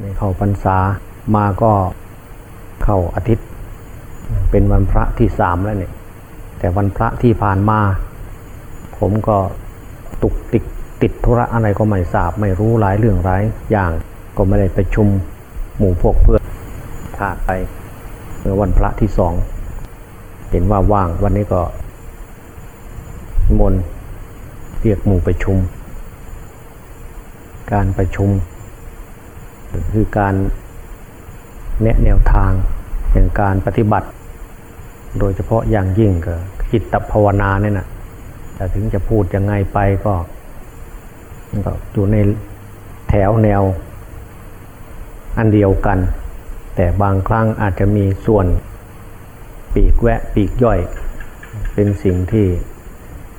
ในเข้าพรรษามาก็เข้าอาทิตย์ เป็นวันพระที่สามแล้วเนี่ยแต่วันพระที่ผ่านมา ผมก็ตุกติกติดธุระอะไรก็ไม่ทราบไม่รู้หลายเรื่องหลายอย่างก็ไม่ได้ไปชุมหมู่พวกเพื่อนพลาดไปเมื่อวันพระที่สองเห็นว่าว่างวันนี้ก็ มนเรียกหมู่ประชุม การประชุม คือการแนะแนวทางอย่างการปฏิบัติ โดยเฉพาะอย่างยิ่งก็จิตภาวนาเนี่ยนะแต่ถึงจะพูดยังไงไปก็ก็อยู่ในแถวแนวอันเดียวกัน แต่บางครั้งอาจจะมีส่วนปีกแวะปีกย่อย เป็นสิ่งที่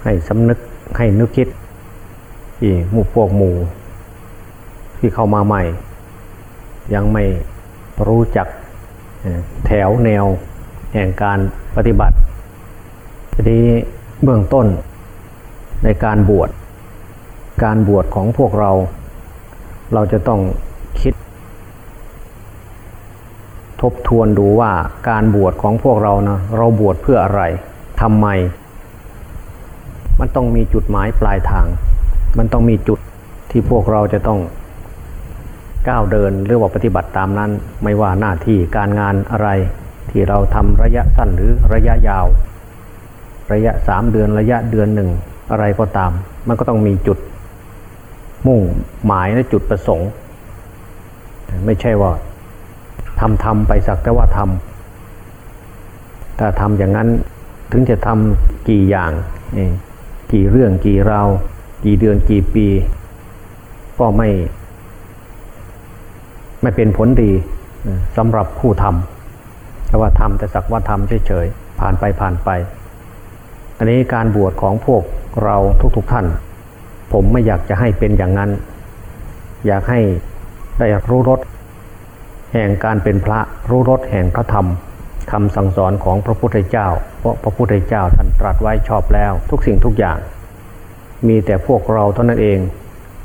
ให้สำนึกให้นึกคิดที่หมู่พวกหมู่ที่เข้ามาใหม่ ยังไม่รู้จักแถวแนวแห่งการปฏิบัติ ทีนี้เบื้องต้นในการบวช การบวชของพวกเรา เราจะต้องคิด ทบทวนดูว่าการบวชของพวกเรานะเราบวชเพื่ออะไรทำไม มันต้องมีจุดหมายปลายทาง มันต้องมีจุดที่พวกเราจะต้อง ก้าวเดินหรือว่าปฏิบัติตามนั้น ไม่ว่าหน้าที่การงานอะไร ที่เราทำระยะสั้นหรือระยะยาว ระยะสามเดือนระยะเดือนหนึ่งอะไรก็ตาม มันก็ต้องมีจุดมุ่งหมายและจุดประสงค์ ไม่ใช่ว่าทำทำไปสักแต่ว่าทำถ้าทำอย่างนั้นถึงจะทำกี่อย่างกี่เรื่องกี่ราวกี่เดือนกี่ปี ก็ไม่ ไม่เป็นผลดีสำหรับผู้ทำแต่ว่าทำแต่สักว่าทำเฉยๆผ่านไปผ่านไป อันนี้การบวชของพวกเราทุกๆทท่าน ผมไม่อยากจะให้เป็นอย่างนั้น อยากให้ได้รู้รสแห่งการเป็นพระรู้รสแห่งพระธรรมคำสั่งสอนของพระพุทธเจ้า เพราะพระพุทธเจ้าท่านตรัสไว้ชอบแล้ว ทุกสิ่งทุกอย่าง มีแต่พวกเราเท่านั้นเอง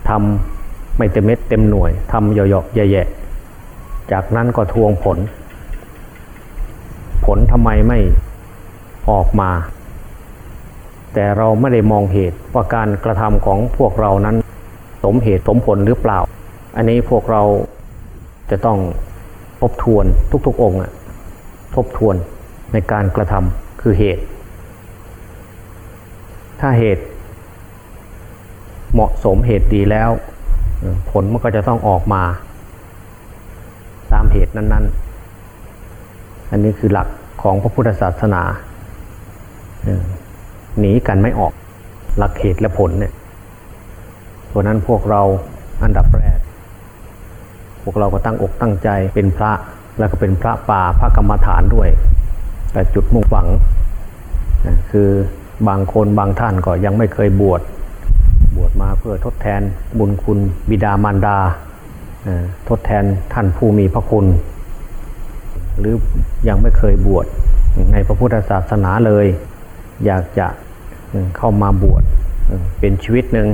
ทำไม่เต็มเม็ดเต็มหน่วยทำหยอกๆแย่ๆ จากนั้นก็ทวงผล ผลทำไมไม่ออกมา แต่เราไม่ได้มองเหตุว่าการกระทำของพวกเรานั้น สมเหตุสมผลหรือเปล่า อันนี้พวกเราจะต้องทบทวนทุกๆองค์ทบทวนในการกระทำคือเหตุ ถ้าเหตุ เหมาะสมเหตุดีแล้ว ผลมันก็จะต้องออกมา ตามเหตุนั้น ๆ อันนี้คือหลักของพระพุทธศาสนาหนีกันไม่ออกหลักเหตุและผลเนี่ยเพราะนั้นพวกเราอันดับแรก พวกเราก็ตั้งอกตั้งใจเป็นพระแล้วก็เป็นพระป่าพระกรรมฐานด้วย แต่จุดมุ่งหวัง คือบางคนบางท่านก็ยังไม่เคยบวช บวชมาเพื่อทดแทนบุญคุณบิดามารดา ทดแทนท่านผู้มีพระคุณ หรือยังไม่เคยบวชในพระพุทธศาสนาเลย อยากจะเข้ามาบวชเป็นชีวิตหนึ่ง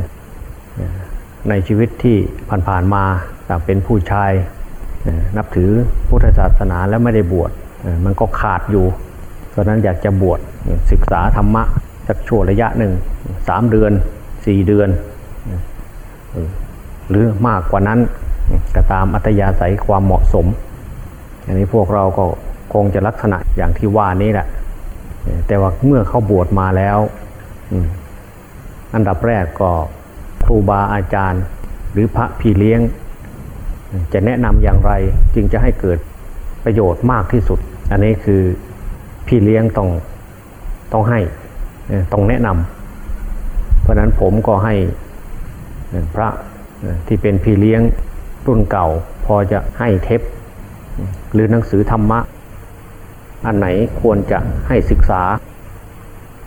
ในชีวิตที่ผ่านๆมาแต่เป็นผู้ชายนับถือพุทธศาสนาแล้วไม่ได้บวชมันก็ขาดอยู่เพราะนั้นอยากจะบวชศึกษาธรรมะสักช่วงระยะหนึ่งสามเดือนสี่เดือน หรือมากกว่านั้น ก็ตามอัตยาศัยความเหมาะสม อันนี้พวกเราก็คงจะลักษณะอย่างที่ว่านี้แหละ แต่ว่าเมื่อเข้าบวชมาแล้ว อันดับแรกก็ครูบาอาจารย์ หรือพระพี่เลี้ยง จะแนะนำอย่างไรจึงจะให้เกิดประโยชน์มากที่สุด อันนี้คือพี่เลี้ยงต้องต้องให้ต้องแนะนำเพราะนั้นผมก็ให้พระที่เป็นพี่เลี้ยง รุ่นเก่าพอจะให้เทปหรือหนังสือธรรมะ อันไหนควรจะให้ศึกษา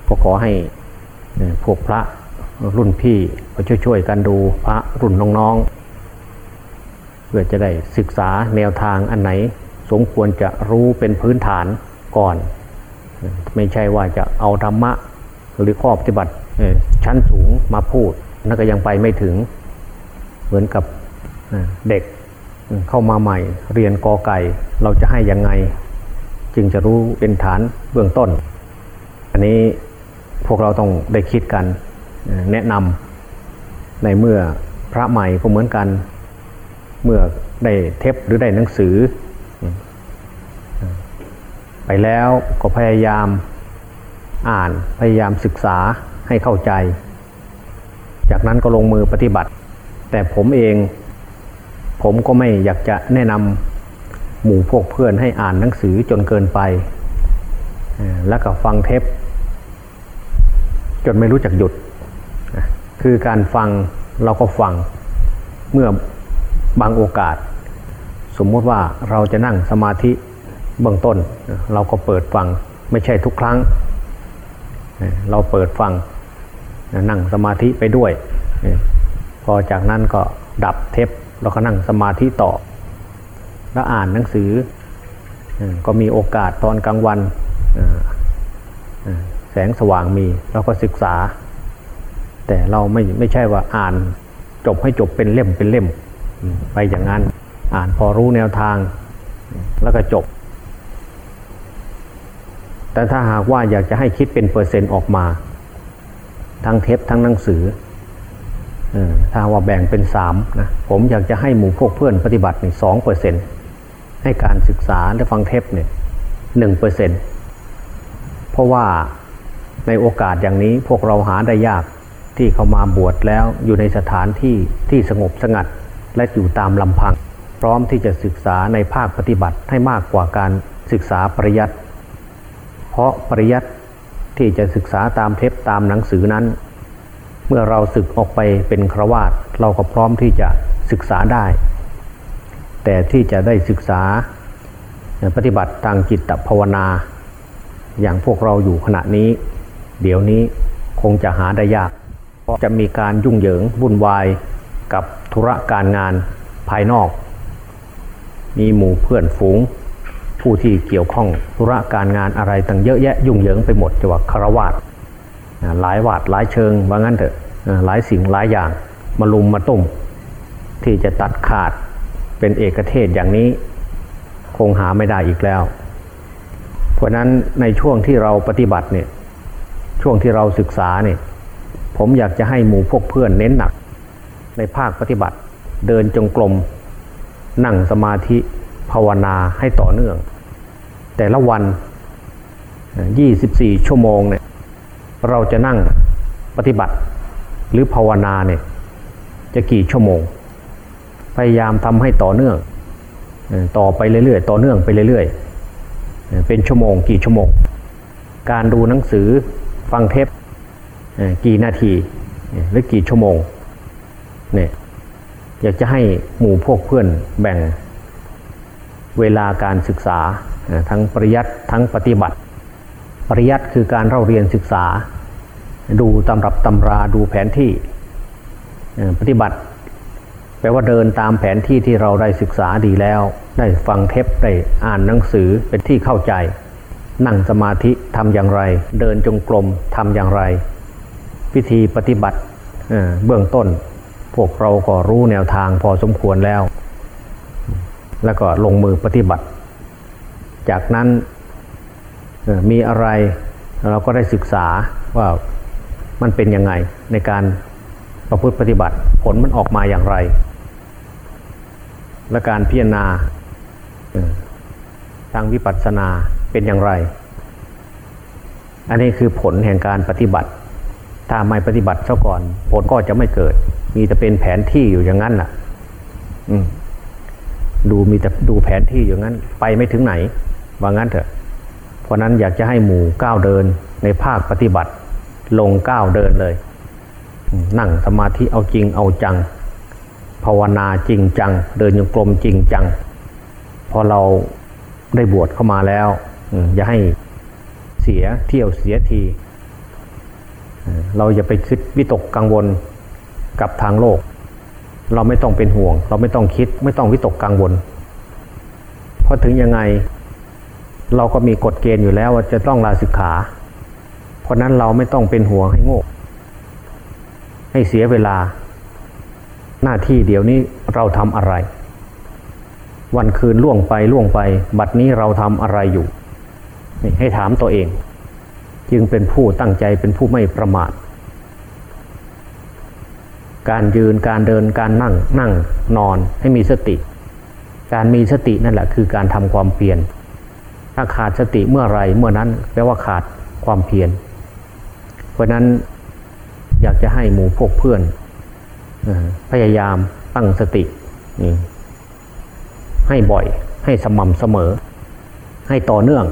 ก็ขอให้พวกพระรุ่นพี่มาช่วยๆกันดูพระรุ่นน้องๆ เพื่อจะได้ศึกษาแนวทางอันไหน สมควรจะรู้เป็นพื้นฐานก่อน ไม่ใช่ว่าจะเอาธรรมะหรือข้อปฏิบัติชั้นสูงมาพูดนั่นก็ยังไปไม่ถึง เหมือนกับ เด็กเข้ามาใหม่ เรียนกอไก่ เราจะให้ยังไง จึงจะรู้เป็นฐานเบื้องต้น อันนี้พวกเราต้องได้คิดกันแนะนำในเมื่อพระใหม่ก็เหมือนกัน เมื่อได้เทปหรือได้หนังสือ ไปแล้วก็พยายามอ่านพยายามศึกษาให้เข้าใจ จากนั้นก็ลงมือปฏิบัติ แต่ผมเอง ผมก็ไม่อยากจะแนะนำหมู่พวกเพื่อนให้อ่านหนังสือจนเกินไป แล้วก็ฟังเทปจนไม่รู้จักหยุด คือการฟังเราก็ฟังเมื่อบางโอกาส สมมติว่าเราจะนั่งสมาธิเบื้องต้น เราก็เปิดฟังไม่ใช่ทุกครั้ง เราเปิดฟังนั่งสมาธิไปด้วย พอจากนั้นก็ดับเทป เราก็นั่งสมาธิต่อ แล้วอ่านหนังสือก็มีโอกาสตอนกลางวันแสงสว่างมีเราก็ศึกษา แต่เราไม่ไม่ใช่ว่าอ่านจบให้จบเป็นเล่มเป็นเล่มไปอย่างนั้นอ่านพอรู้แนวทาง แล้วก็จบ แต่ถ้าหากว่าอยากจะให้คิดเป็นเปอร์เซ็นต์ออกมา ทั้งเทปทั้งหนังสือ ถ้าว่าแบ่งเป็นสามนะผมอยากจะให้หมู่พวกเพื่อนปฏิบัติสองเปอร์เซ็นให้การศึกษาและฟังเทปเนี่ยหนึ่งเปอร์เซ็นเพราะว่าในโอกาสอย่างนี้พวกเราหาได้ยากที่เขามาบวชแล้วอยู่ในสถานที่ที่สงบสงัดและอยู่ตามลำพัง พร้อมที่จะศึกษาในภาคปฏิบัติให้มากกว่าการศึกษาปริยัติเพราะปริยัติที่จะศึกษาตามเทปตามหนังสือนั้น เมื่อเราศึกออกไปเป็นครวาตเราก็พร้อมที่จะศึกษาได้ แต่ที่จะได้ศึกษาปฏิบัติทางจิตภาวนา อย่างพวกเราอยู่ขณะนี้ เดี๋ยวนี้คงจะหาได้ยาก เพราะจะมีการยุ่งเหยิงวุ่นวายกับธุระการงานภายนอก มีหมู่เพื่อนฝูง ผู้ที่เกี่ยวข้องธุระการงานอะไรต่างเยอะแยะยุ่งเหยิงไปหมดจังหวะคารวาส หลายวาดหลายเชิงว่างั้นเถอะหลายสิ่งหลายอย่างมาลุมมาตุ่มที่จะตัดขาดเป็นเอกเทศอย่างนี้คงหาไม่ได้อีกแล้ว เพราะนั้นในช่วงที่เราปฏิบัติเนี่ยช่วงที่เราศึกษาเนี่ยผมอยากจะให้หมู่พวกเพื่อนเน้นหนัก ในภาคปฏิบัติเดินจงกรมนั่งสมาธิภาวนาให้ต่อเนื่อง แต่ละวัน 24 ชั่วโมงเนี่ย เราจะนั่งปฏิบัติหรือภาวนาเนี่ยจะกี่ชั่วโมง พยายามทำให้ต่อเนื่อง ต่อไปเรื่อยๆ ต่อเนื่องไปเรื่อยๆ เป็นชั่วโมง กี่ชั่วโมง การดูหนังสือฟังเทปกี่นาทีหรือกี่ชั่วโมงเนี่ยอยากจะให้หมู่พวกเพื่อนแบ่งเวลาการศึกษาทั้งปริยัติทั้งปฏิบัติ ปริยัติคือการเราเรียนศึกษา ดูตำรับตำราดูแผนที่ปฏิบัติ แปลว่าเดินตามแผนที่ที่เราได้ศึกษาดีแล้ว ได้ฟังเทปได้อ่านหนังสือเป็นที่เข้าใจ นั่งสมาธิทำอย่างไร เดินจงกรมทำอย่างไร พิธีปฏิบัติเบื้องต้น พวกเราก็รู้แนวทางพอสมควรแล้ว แล้วก็ลงมือปฏิบัติ จากนั้น มีอะไรเราก็ได้ศึกษาว่ามันเป็นยังไงในการประพฤติปฏิบัติผลมันออกมาอย่างไร และการพิจารณาทางวิปัสสนาเป็นอย่างไร อันนี้คือผลแห่งการปฏิบัติ ถ้าไม่ปฏิบัติซะก่อน ผลก็จะไม่เกิด มีแต่เป็นแผนที่อยู่อย่างนั้นน่ะดูมีแต่ดูแผนที่อย่างนั้น ไปไม่ถึงไหน ว่างั้นเถอะ เพราะนั้นอยากจะให้หมู่ก้าวเดินในภาคปฏิบัติ ลงก้าวเดินเลย นั่งสมาธิเอาจริงเอาจัง ภาวนาจริงจัง เดินยังกลมจริงจัง พอเราได้บวชเข้ามาแล้ว อย่าให้เสียเที่ยวเสียที เราอย่าไปคิดวิตกกังวลกับทางโลก เราไม่ต้องเป็นห่วง เราไม่ต้องคิดไม่ต้องวิตกกังวล เพราะถึงยังไง เราก็มีกฎเกณฑ์อยู่แล้วว่าจะต้องลาสิกขา เพราะนั้นเราไม่ต้องเป็นห่วงให้โง่ให้เสียเวลา หน้าที่เดี๋ยวนี้เราทำอะไร วันคืนล่วงไปล่วงไป บัดนี้เราทำอะไรอยู่ให้ถามตัวเอง จึงเป็นผู้ตั้งใจเป็นผู้ไม่ประมาท การยืนการเดินการนั่งนั่งนอนให้มีสติ การมีสตินั่นแหละคือการทำความเพียร ถ้าขาดสติเมื่อไรเมื่อนั้นแปลว่าขาดความเพียร เพราะนั้นอยากจะให้หมู่พวกเพื่อนพยายามตั้งสติ ให้บ่อยให้สม่ำเสมอ ให้ต่อเนื่อง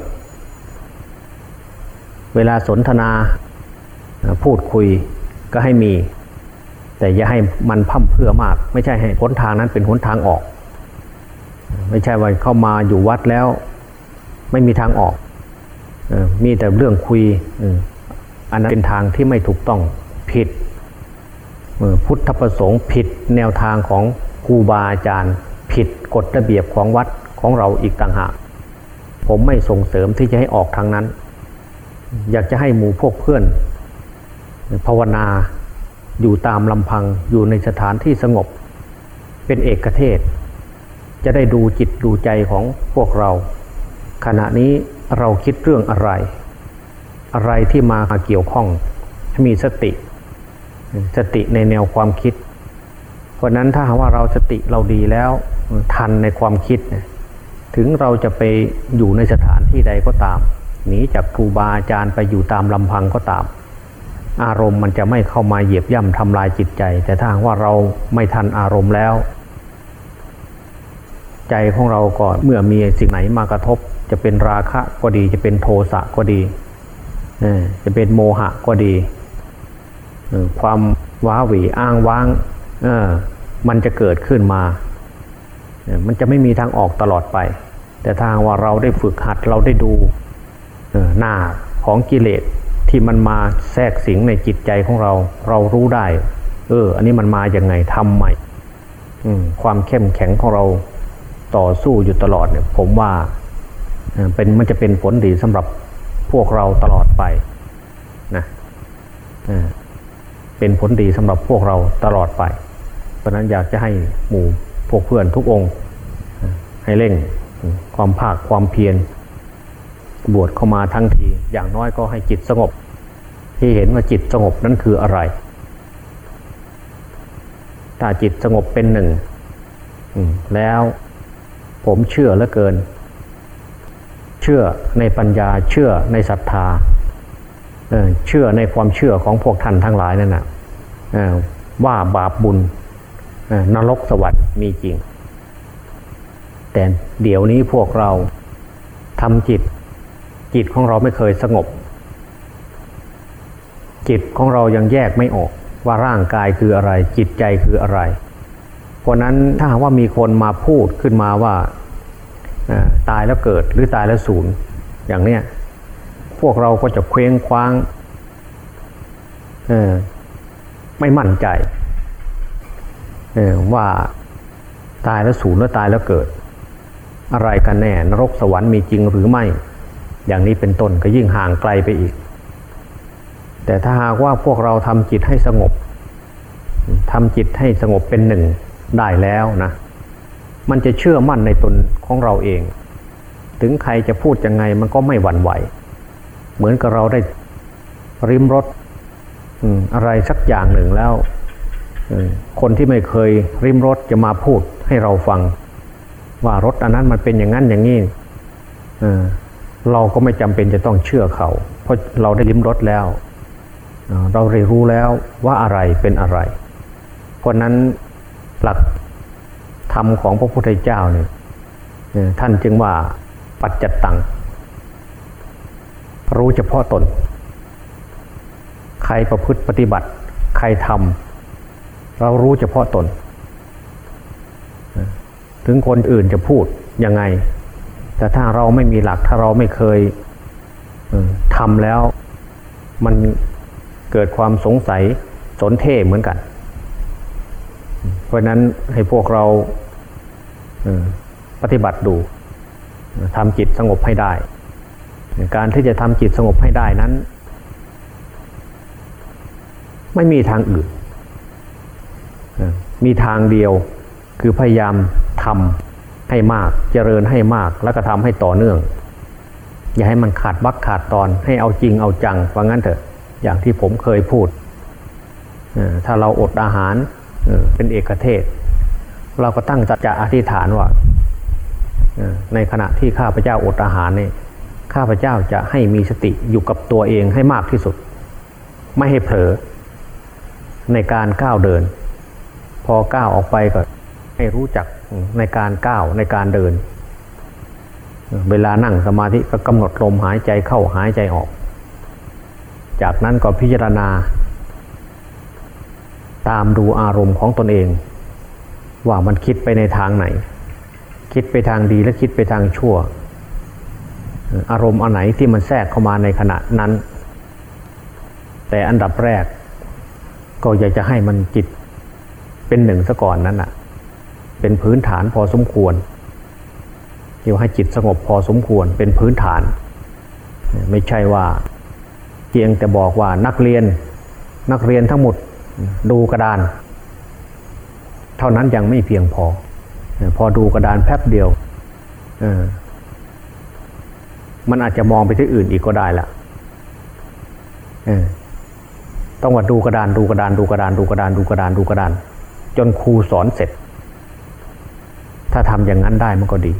เวลาสนทนาพูดคุยก็ให้มี แต่อย่าให้มันพั่มเพื่อมาก ไม่ใช่ให้หนทางนั้นเป็นหนทางออก ไม่ใช่ว่าเข้ามาอยู่วัดแล้ว ไม่มีทางออกมีแต่เรื่องคุยอันนั้นเป็นทางที่ไม่ถูกต้องผิดพุทธประสงค์ผิดแนวทางของครูบาอาจารย์ ผิดกฎระเบียบของวัดของเราอีกต่างหาก ผมไม่ส่งเสริมที่จะให้ออกทางนั้น อยากจะให้หมู่พวกเพื่อน ภาวนาอยู่ตามลำพังอยู่ในสถานที่สงบ เป็นเอกเทศ จะได้ดูจิตดูใจของพวกเรา ขณะนี้เราคิดเรื่องอะไร อะไรที่มาเกี่ยวข้องมีสติ สติในแนวความคิด เพราะนั้นถ้าหากว่าเราสติเราดีแล้วทันในความคิด ถึงเราจะไปอยู่ในสถานที่ใดก็ตามหนีจากครูบาอาจารย์ไปอยู่ตามลำพังก็ตาม อารมณ์มันจะไม่เข้ามาเหยียบย่ำทำลายจิตใจ แต่ถ้าว่าเราไม่ทันอารมณ์แล้ว ใจของเราก็เมื่อมีสิ่งไหนมากระทบ จะเป็นราคะก็ดี จะเป็นโทสะก็ดีจะเป็นโมหะก็ดี ความว้าหวีอ้างว้างมันจะเกิดขึ้นมา มันจะไม่มีทางออกตลอดไป แต่ทางว่าเราได้ฝึกหัดเราได้ดูหน้าของกิเลสที่มันมาแทรกสิงในจิตใจของเรา เรารู้ได้ เออ อันนี้มันมาอย่างไงทำใหม่ความเข้มแข็งของเราต่อสู้อยู่ตลอดเนี่ย ผมว่า เป็นมันจะเป็นผลดีสำหรับพวกเราตลอดไปนะเป็นผลดีสำหรับพวกเราตลอดไป เพราะนั้นอยากจะให้หมู่พวกเพื่อนทุกองค์ ให้เร่งความภาคความเพียรบวชเข้ามาทั้งที อย่างน้อยก็ให้จิตสงบ ที่เห็นว่าจิตสงบนั้นคืออะไร ถ้าจิตสงบเป็นหนึ่งแล้วผมเชื่อเหลือเกิน เชื่อในปัญญาเชื่อในศรัทธาเชื่อในความเชื่อของพวกท่านทั้งหลายนั่นนะว่าบาปบุญนรกสวรรค์มีจริง แต่เดี๋ยวนี้พวกเราทำจิต จิตของเราไม่เคยสงบ จิตของเรายังแยกไม่ออกว่าร่างกายคืออะไร จิตใจคืออะไร เพราะนั้นถ้าว่ามีคนมาพูดขึ้นมาว่า ตายแล้วเกิดหรือตายแล้วสูญอย่างเนี้ยพวกเราก็จะเคว้งคว้างไม่มั่นใจว่าตายแล้วสูญแล้วตายแล้วเกิด อะไรกันแน่ นรกสวรรค์มีจริงหรือไม่ อย่างนี้เป็นต้นก็ยิ่งห่างไกลไปอีก แต่ถ้าหากว่าพวกเราทำจิตให้สงบทำจิตให้สงบเป็นหนึ่งได้แล้วนะ มันจะเชื่อมั่นในตนของเราเอง ถึงใครจะพูดยังไงมันก็ไม่หวั่นไหว เหมือนกับเราได้ริมรถอะไรสักอย่างหนึ่งแล้ว คนที่ไม่เคยริมรถจะมาพูดให้เราฟัง ว่ารถอันนั้นมันเป็นอย่างนั้นอย่างนี้เราก็ไม่จำเป็นจะต้องเชื่อเขา เพราะเราได้ริมรถแล้ว เราเรียนรู้แล้วว่าอะไรเป็นอะไร เพราะนั้นหลัก ธรรมของพระพุทธเจ้าเนี่ยท่านจึงว่าปัจจตัง รู้เฉพาะตน ใครประพฤติปฏิบัติ ใครทำเรารู้เฉพาะตน ถึงคนอื่นจะพูดยังไง แต่ถ้าเราไม่มีหลักถ้าเราไม่เคยทำแล้ว มันเกิดความสงสัยสนเท่เหมือนกัน เพราะนั้นให้พวกเรา ปฏิบัติดูทำจิตสงบให้ได้ การที่จะทำจิตสงบให้ได้นั้น ไม่มีทางอื่น มีทางเดียวคือพยายามทให้มากเจริญให้มากแล้วก็ทำให้ต่อเนื่อง อย่าให้มันขาดวักขาดตอนให้เอาจริงเอาจังว่างั้นเถอะอย่างที่ผมเคยพูด ถ้าเราอดอาหารเป็นเอกเทศ เราก็ตั้งจะอธิษฐานว่าในขณะที่ข้าพเจ้าอดอาหารนี่ข้าพเจ้าจะให้มีสติอยู่กับตัวเองให้มากที่สุด ไม่ให้เผลอ ในการก้าวเดิน พอก้าวออกไปก็ให้รู้จักในการก้าวในการเดิน เวลานั่งสมาธิก็กำหนดลมหายใจเข้าหายใจออก จากนั้นก็พิจารณา ตามดูอารมณ์ของตนเอง ว่ามันคิดไปในทางไหน คิดไปทางดีและคิดไปทางชั่ว อารมณ์อันไหนที่มันแทรกเข้ามาในขณะนั้น แต่อันดับแรก ก็อยากจะให้มันจิตเป็นหนึ่งซะก่อนนั้นอะ เป็นพื้นฐานพอสมควรเกี่ยวให้จิตสงบพอสมควรเป็นพื้นฐาน ไม่ใช่ว่าเพียงแต่บอกว่านักเรียนนักเรียนทั้งหมดดูกระดาน เท่านั้นยังไม่เพียงพอ พอดูกระดานแป๊บเดียวมันอาจจะมองไปที่อื่นอีกก็ได้ละต้องว่าดูกระดานดูกระดานดูกระดานดูกระดานดูกระดานดูกระดาน จนครูสอนเสร็จ ถ้าทำอย่างนั้นได้มันก็ดี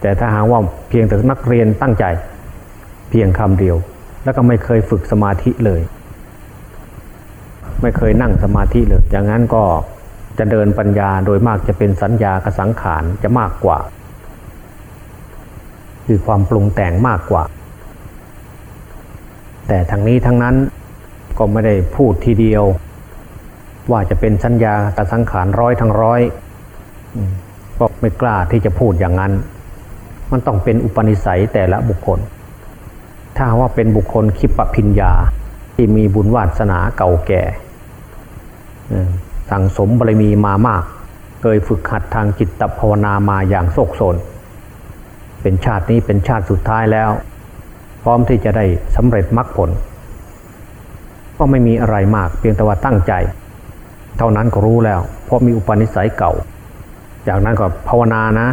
แต่ถ้าหากว่าเพียงแต่นักเรียนตั้งใจ เพียงคำเดียว แล้วก็ไม่เคยฝึกสมาธิเลย ไม่เคยนั่งสมาธิเลย อย่างนั้นก็จะเดินปัญญาโดยมากจะเป็นสัญญากสังขารจะมากกว่า คือความปรุงแต่งมากกว่า แต่ทั้งนี้ทั้งนั้นก็ไม่ได้พูดทีเดียว ว่าจะเป็นสัญญากสังขารร้อยทั้งร้อยก็ไม่กล้าที่จะพูดอย่างนั้น มันต้องเป็นอุปนิสัยแต่ละบุคคล ถ้าว่าเป็นบุคคลคิปปิญญาที่มีบุญวาสนาเก่าแก่ สั่งสมบารมีมามาก เคยฝึกหัดทางจิตภาวนามาอย่างโศกโศนเป็นชาตินี้เป็นชาติสุดท้ายแล้ว พร้อมที่จะได้สำเร็จมรรคผล ก็ไม่มีอะไรมากเพียงแต่ว่าตั้งใจ เท่านั้นก็รู้แล้ว เพราะมีอุปนิสัยเก่า จากนั้นก็ภาวนานะ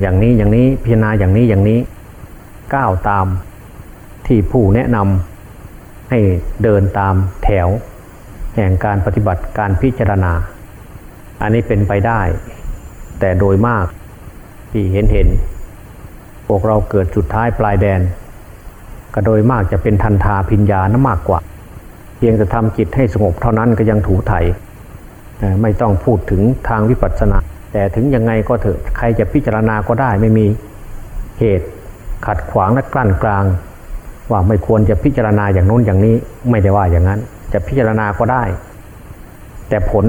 อย่างนี้อย่างนี้พิจารณาอย่างนี้อย่างนี้ก้าวตามที่ผู้แนะนำให้เดินตามแถว แห่งการปฏิบัติการพิจารณา อันนี้เป็นไปได้ แต่โดยมากที่เห็นเห็นพวกเราเกิดสุดท้ายปลายแดน ก็โดยมากจะเป็นทันทาพิญญานะมากกว่า เพียงจะทำจิตให้สงบเท่านั้นก็ยังถูไถไม่ต้องพูดถึงทางวิปัสสนา แต่ถึงยังไงก็เถอะใครจะพิจารณาก็ได้ไม่มีเหตุขัดขวางและกลั่นกลาง ว่าไม่ควรจะพิจารณาอย่างโน้นอย่างนี้ไม่ได้ว่าอย่างนั้น จะพิจารณาก็ได้ แต่ผล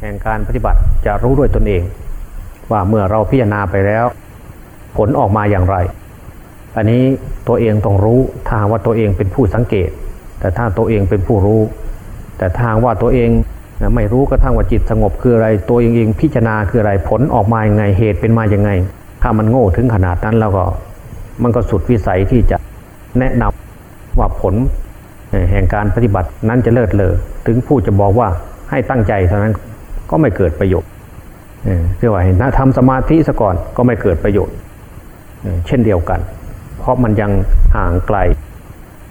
แห่งการปฏิบัติจะรู้ด้วยตนเอง ว่าเมื่อเราพิจารณาไปแล้ว ผลออกมาอย่างไร อันนี้ตัวเองต้องรู้ถ้าว่าตัวเองเป็นผู้สังเกต แต่ถ้าตัวเองเป็นผู้รู้ แต่ทางว่าตัวเองไม่รู้กระทั่งว่าจิตสงบคืออะไร ตัวเองเองพิจารณาคืออะไรผลออกมาอย่างไงเหตุเป็นมาอย่างไง ถ้ามันโง่ถึงขนาดนั้นแล้วก็ มันก็สุดวิสัยที่จะแนะนำว่าผล แห่งการปฏิบัตินั้นจะเลิศเลอถึงผู้จะบอกว่าให้ตั้งใจเท่านั้นก็ไม่เกิดประโยชน์เรียกว่านะทำสมาธิซะก่อนก็ไม่เกิดประโยชน์ เช่นเดียวกัน เพราะมันยังห่างไกล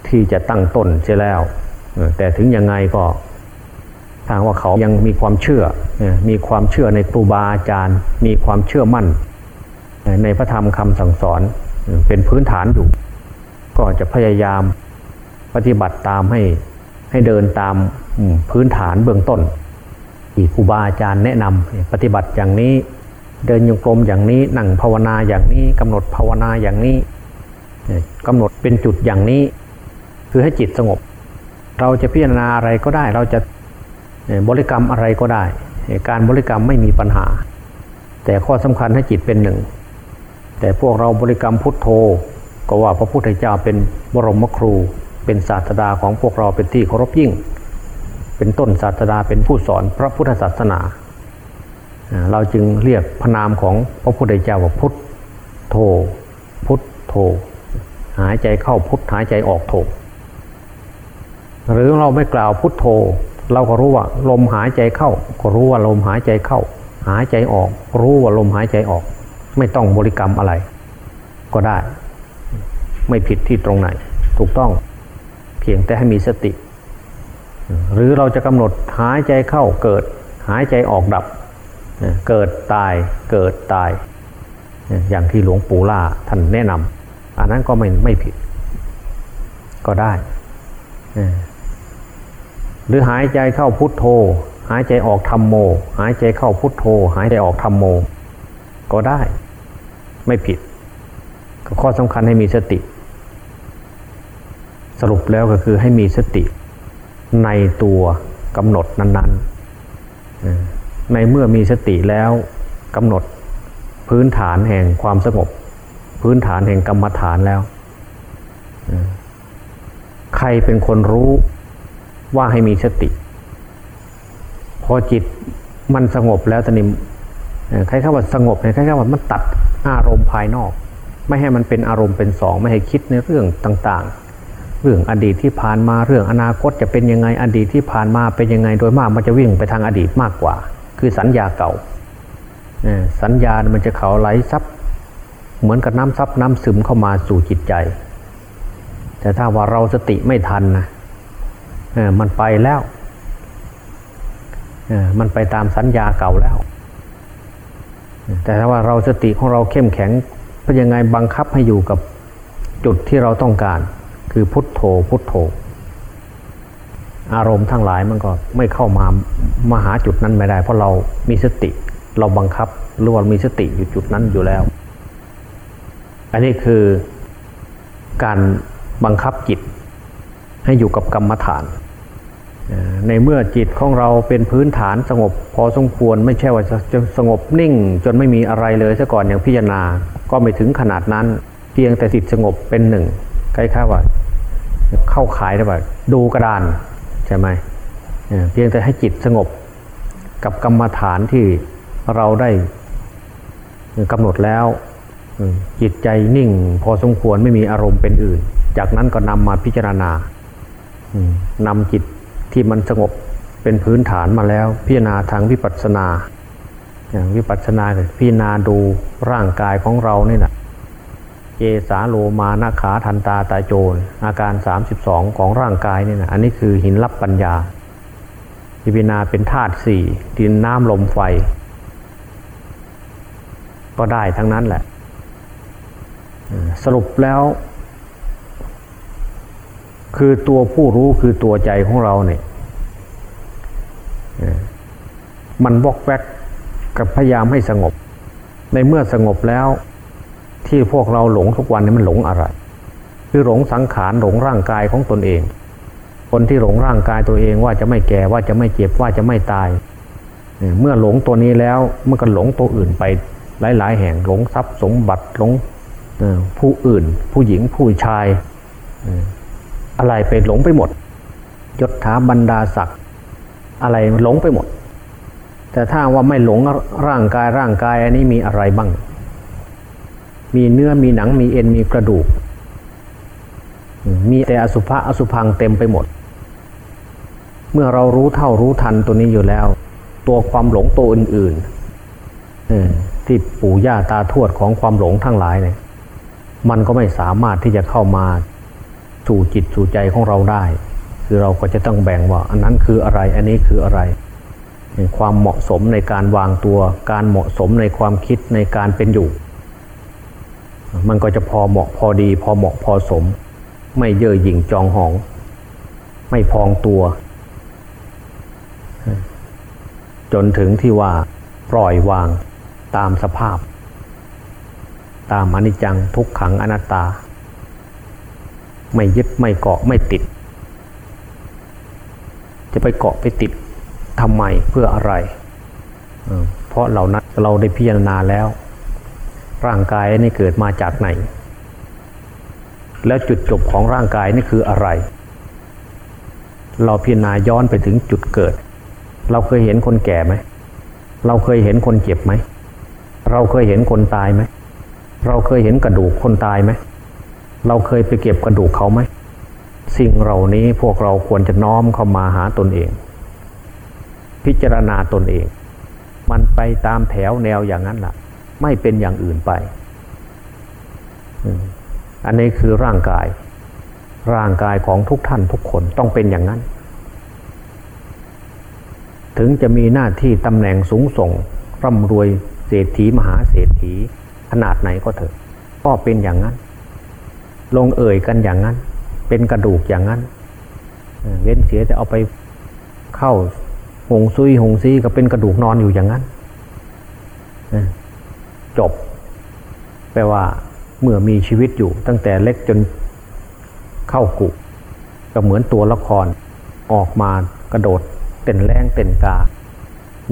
ที่จะตั้งต้นเสียแล้ว แต่ถึงยังไงก็ทางว่าเขายังมีความเชื่อ มีความเชื่อในครูบาอาจารย์ มีความเชื่อมั่น ในพระธรรมคำสั่งสอนเป็นพื้นฐานอยู่ ก็จะพยายาม ปฏิบัติตามให้ให้เดินตามพื้นฐานเบื้องต้น ที่ครูบาอาจารย์แนะนำปฏิบัติอย่างนี้เดินโยกลมอย่างนี้นั่งภาวนาอย่างนี้กำหนดภาวนาอย่างนี้กำหนดเป็นจุดอย่างนี้ คือให้จิตสงบ เราจะพิจารณาอะไรก็ได้ เราจะบริกรรมอะไรก็ได้ การบริกรรมไม่มีปัญหา แต่ข้อสำคัญให้จิตเป็นหนึ่ง แต่พวกเราบริกรรมพุทโธ ก็ว่าพระพุทธเจ้าเป็นบรมครู เป็นศาสดาของพวกเราเป็นที่เคารพยิ่ง เป็นต้นศาสดาเป็นผู้สอนพระพุทธศาสนา เราจึงเรียกพระนามของพระพุทธเจ้าว่าพุทโธพุทโธหายใจเข้าพุทหายใจออกโธหรือเราไม่กล่าวพุทโธ เราก็รู้ว่า ลมหายใจเข้า ก็รู้ว่าลมหายใจเข้า หายใจออก รู้ว่าลมหายใจออก ไม่ต้องบริกรรมอะไร ก็ได้ ไม่ผิดที่ตรงไหน ถูกต้อง พียงแต่ให้มีสติ หรือเราจะกำหนดหายใจเข้าเกิด หายใจออกดับ เกิดตายเกิดตาย อย่างที่หลวงปู่ล่าท่านแนะนำอันนั้นก็ไม่ไม่ผิด ก็ได้ หรือหายใจเข้าพุทโธ หายใจออกธรรมโม หายใจเข้าพุทโธ หายใจออกธรรมโม ก็ได้ ไม่ผิดข้อสำคัญให้มีสติ สรุปแล้วก็คือให้มีสติในตัวกำหนดนั้นๆ ในเมื่อมีสติแล้วกำหนดพื้นฐานแห่งความสงบ พื้นฐานแห่งกรรมฐานแล้ว ใครเป็นคนรู้ว่าให้มีสติ พอจิตมันสงบแล้วตอนนี้ใครเข้าว่าสงบใครเข้าว่ามันตัดอารมณ์ภายนอก ไม่ให้มันเป็นอารมณ์เป็นสอง ไม่ให้คิดในเรื่องต่าง ๆ เรื่องอดีตที่ผ่านมาเรื่องอนาคตจะเป็นยังไงอดีตที่ผ่านมาเป็นยังไงโดยมากมันจะวิ่งไปทางอดีตมากกว่า คือสัญญาเก่าสัญญามันจะเขาไหลซับเหมือนกับน้ำซับน้ำซึมเข้ามาสู่จิตใจ แต่ถ้าว่าเราสติไม่ทันนะมันไปแล้วมันไปตามสัญญาเก่าแล้ว แต่ถ้าว่าเราสติของเราเข้มแข็งเป็นยังไงบังคับให้อยู่กับจุดที่เราต้องการ คือพุทโธพุทโธ อารมณ์ทั้งหลายมันก็ไม่เข้ามามาหาจุดนั้นไม่ได้ เพราะเรามีสติ เราบังคับหรือว่ามีสติอยู่จุดนั้นอยู่แล้ว อันนี้คือการบังคับจิตให้อยู่กับกรรมฐาน ในเมื่อจิตของเราเป็นพื้นฐานสงบพอสมควรไม่ใช่ว่าจะสงบนิ่ง จนไม่มีอะไรเลยซะก่อนอย่างพิจารณาก็ไม่ถึงขนาดนั้น เพียงแต่จิตสงบเป็นหนึ่งใกล้ๆว่า เข้าขายได้แบบดูกระดานใช่ไหมเพียงแต่ให้จิตสงบกับกรรมฐานที่เราได้กำหนดแล้วจิตใจนิ่ง พอสมควรไม่มีอารมณ์เป็นอื่น จากนั้นก็นำมาพิจารณานำจิตที่มันสงบเป็นพื้นฐานมาแล้ว พิจารณาทางวิปัสสนา อย่างวิปัสสนาพิจารณาดูร่างกายของเราเนี่ยนะ เจสาโลมานาขาทันตาตาโจร อาการ 32 ของร่างกายเนี่ยนะอันนี้คือหินรับปัญญาพิจารณาเป็นธาตุสี่ดินน้ำลมไฟ ก็ได้ทั้งนั้นแหละ สรุปแล้ว คือตัวผู้รู้คือตัวใจของเราเนี่ยมันวอกแวกกับพยายามให้สงบ ในเมื่อสงบแล้ว ที่พวกเราหลงทุกวันนี้มันหลงอะไร คือหลงสังขารหลงร่างกายของตนเอง คนที่หลงร่างกายตัวเองว่าจะไม่แก่ว่าจะไม่เจ็บว่าจะไม่ตาย เมื่อหลงตัวนี้แล้วมันก็หลงตัวอื่นไปหลาย ๆ แห่งหลงทรัพย์สมบัติหลงผู้อื่น ผู้หญิงผู้ชายอะไรไปหลงไปหมดยศถาบรรดาศักดิ์อะไรหลงไปหมด แต่ถ้าว่าไม่หลงร่างกายร่างกายอันนี้มีอะไรบ้าง มีเนื้อมีหนังมีเอ็นมีกระดูก มีแต่อสุภะอสุพังเต็มไปหมด เมื่อเรารู้เท่ารู้ทันตัวนี้อยู่แล้ว ตัวความหลงตัวอื่นๆที่ปู่ย่าตาทวดของความหลงทั้งหลายเนี่ยมันก็ไม่สามารถที่จะเข้ามาสู่จิตสู่ใจของเราได้ คือเราก็จะต้องแบ่งว่า อันนั้นคืออะไรอันนี้คืออะไรความเหมาะสมในการวางตัว การเหมาะสมในความคิดในการเป็นอยู่ มันก็จะพอเหมาะพอดี พอเหมาะพอสม ไม่เย่อหยิ่งจองหอง ไม่พองตัว จนถึงที่ว่าปล่อยวางตามสภาพ ตามอนิจจังทุกขังอนัตตา ไม่ยึดไม่เกาะไม่ติด จะไปเกาะไปติดทำไมเพื่ออะไร เพราะเรานั้นเราได้พิจารณาแล้ว ร่างกายนี่เกิดมาจากไหน แล้วจุดจบของร่างกายนี่คืออะไร เราพิจารณาย้อนไปถึงจุดเกิด เราเคยเห็นคนแก่ไหม เราเคยเห็นคนเจ็บไหม เราเคยเห็นคนตายไหม เราเคยเห็นกระดูกคนตายไหม เราเคยไปเก็บกระดูกเขาไหม สิ่งเหล่านี้พวกเราควรจะน้อมเข้ามาหาตนเอง พิจารณาตนเอง มันไปตามแถวแนวอย่างนั้นแหละ ไม่เป็นอย่างอื่นไป อันนี้คือร่างกาย ร่างกายของทุกท่านทุกคนต้องเป็นอย่างนั้น ถึงจะมีหน้าที่ตำแหน่งสูงส่งร่ำรวยเศรษฐีมหาเศรษฐีขนาดไหนก็เถอะก็เป็นอย่างนั้น ลงเอ่ยกันอย่างนั้น เป็นกระดูกอย่างนั้นเว้นเสียจะเอาไปเข้าหงซุยหงซีก็เป็นกระดูกนอนอยู่อย่างนั้น จบ แปลว่าเมื่อมีชีวิตอยู่ตั้งแต่เล็กจนเข้ากุก็เหมือนตัวละครออกมากระโดดเต้นแรงเต้นกา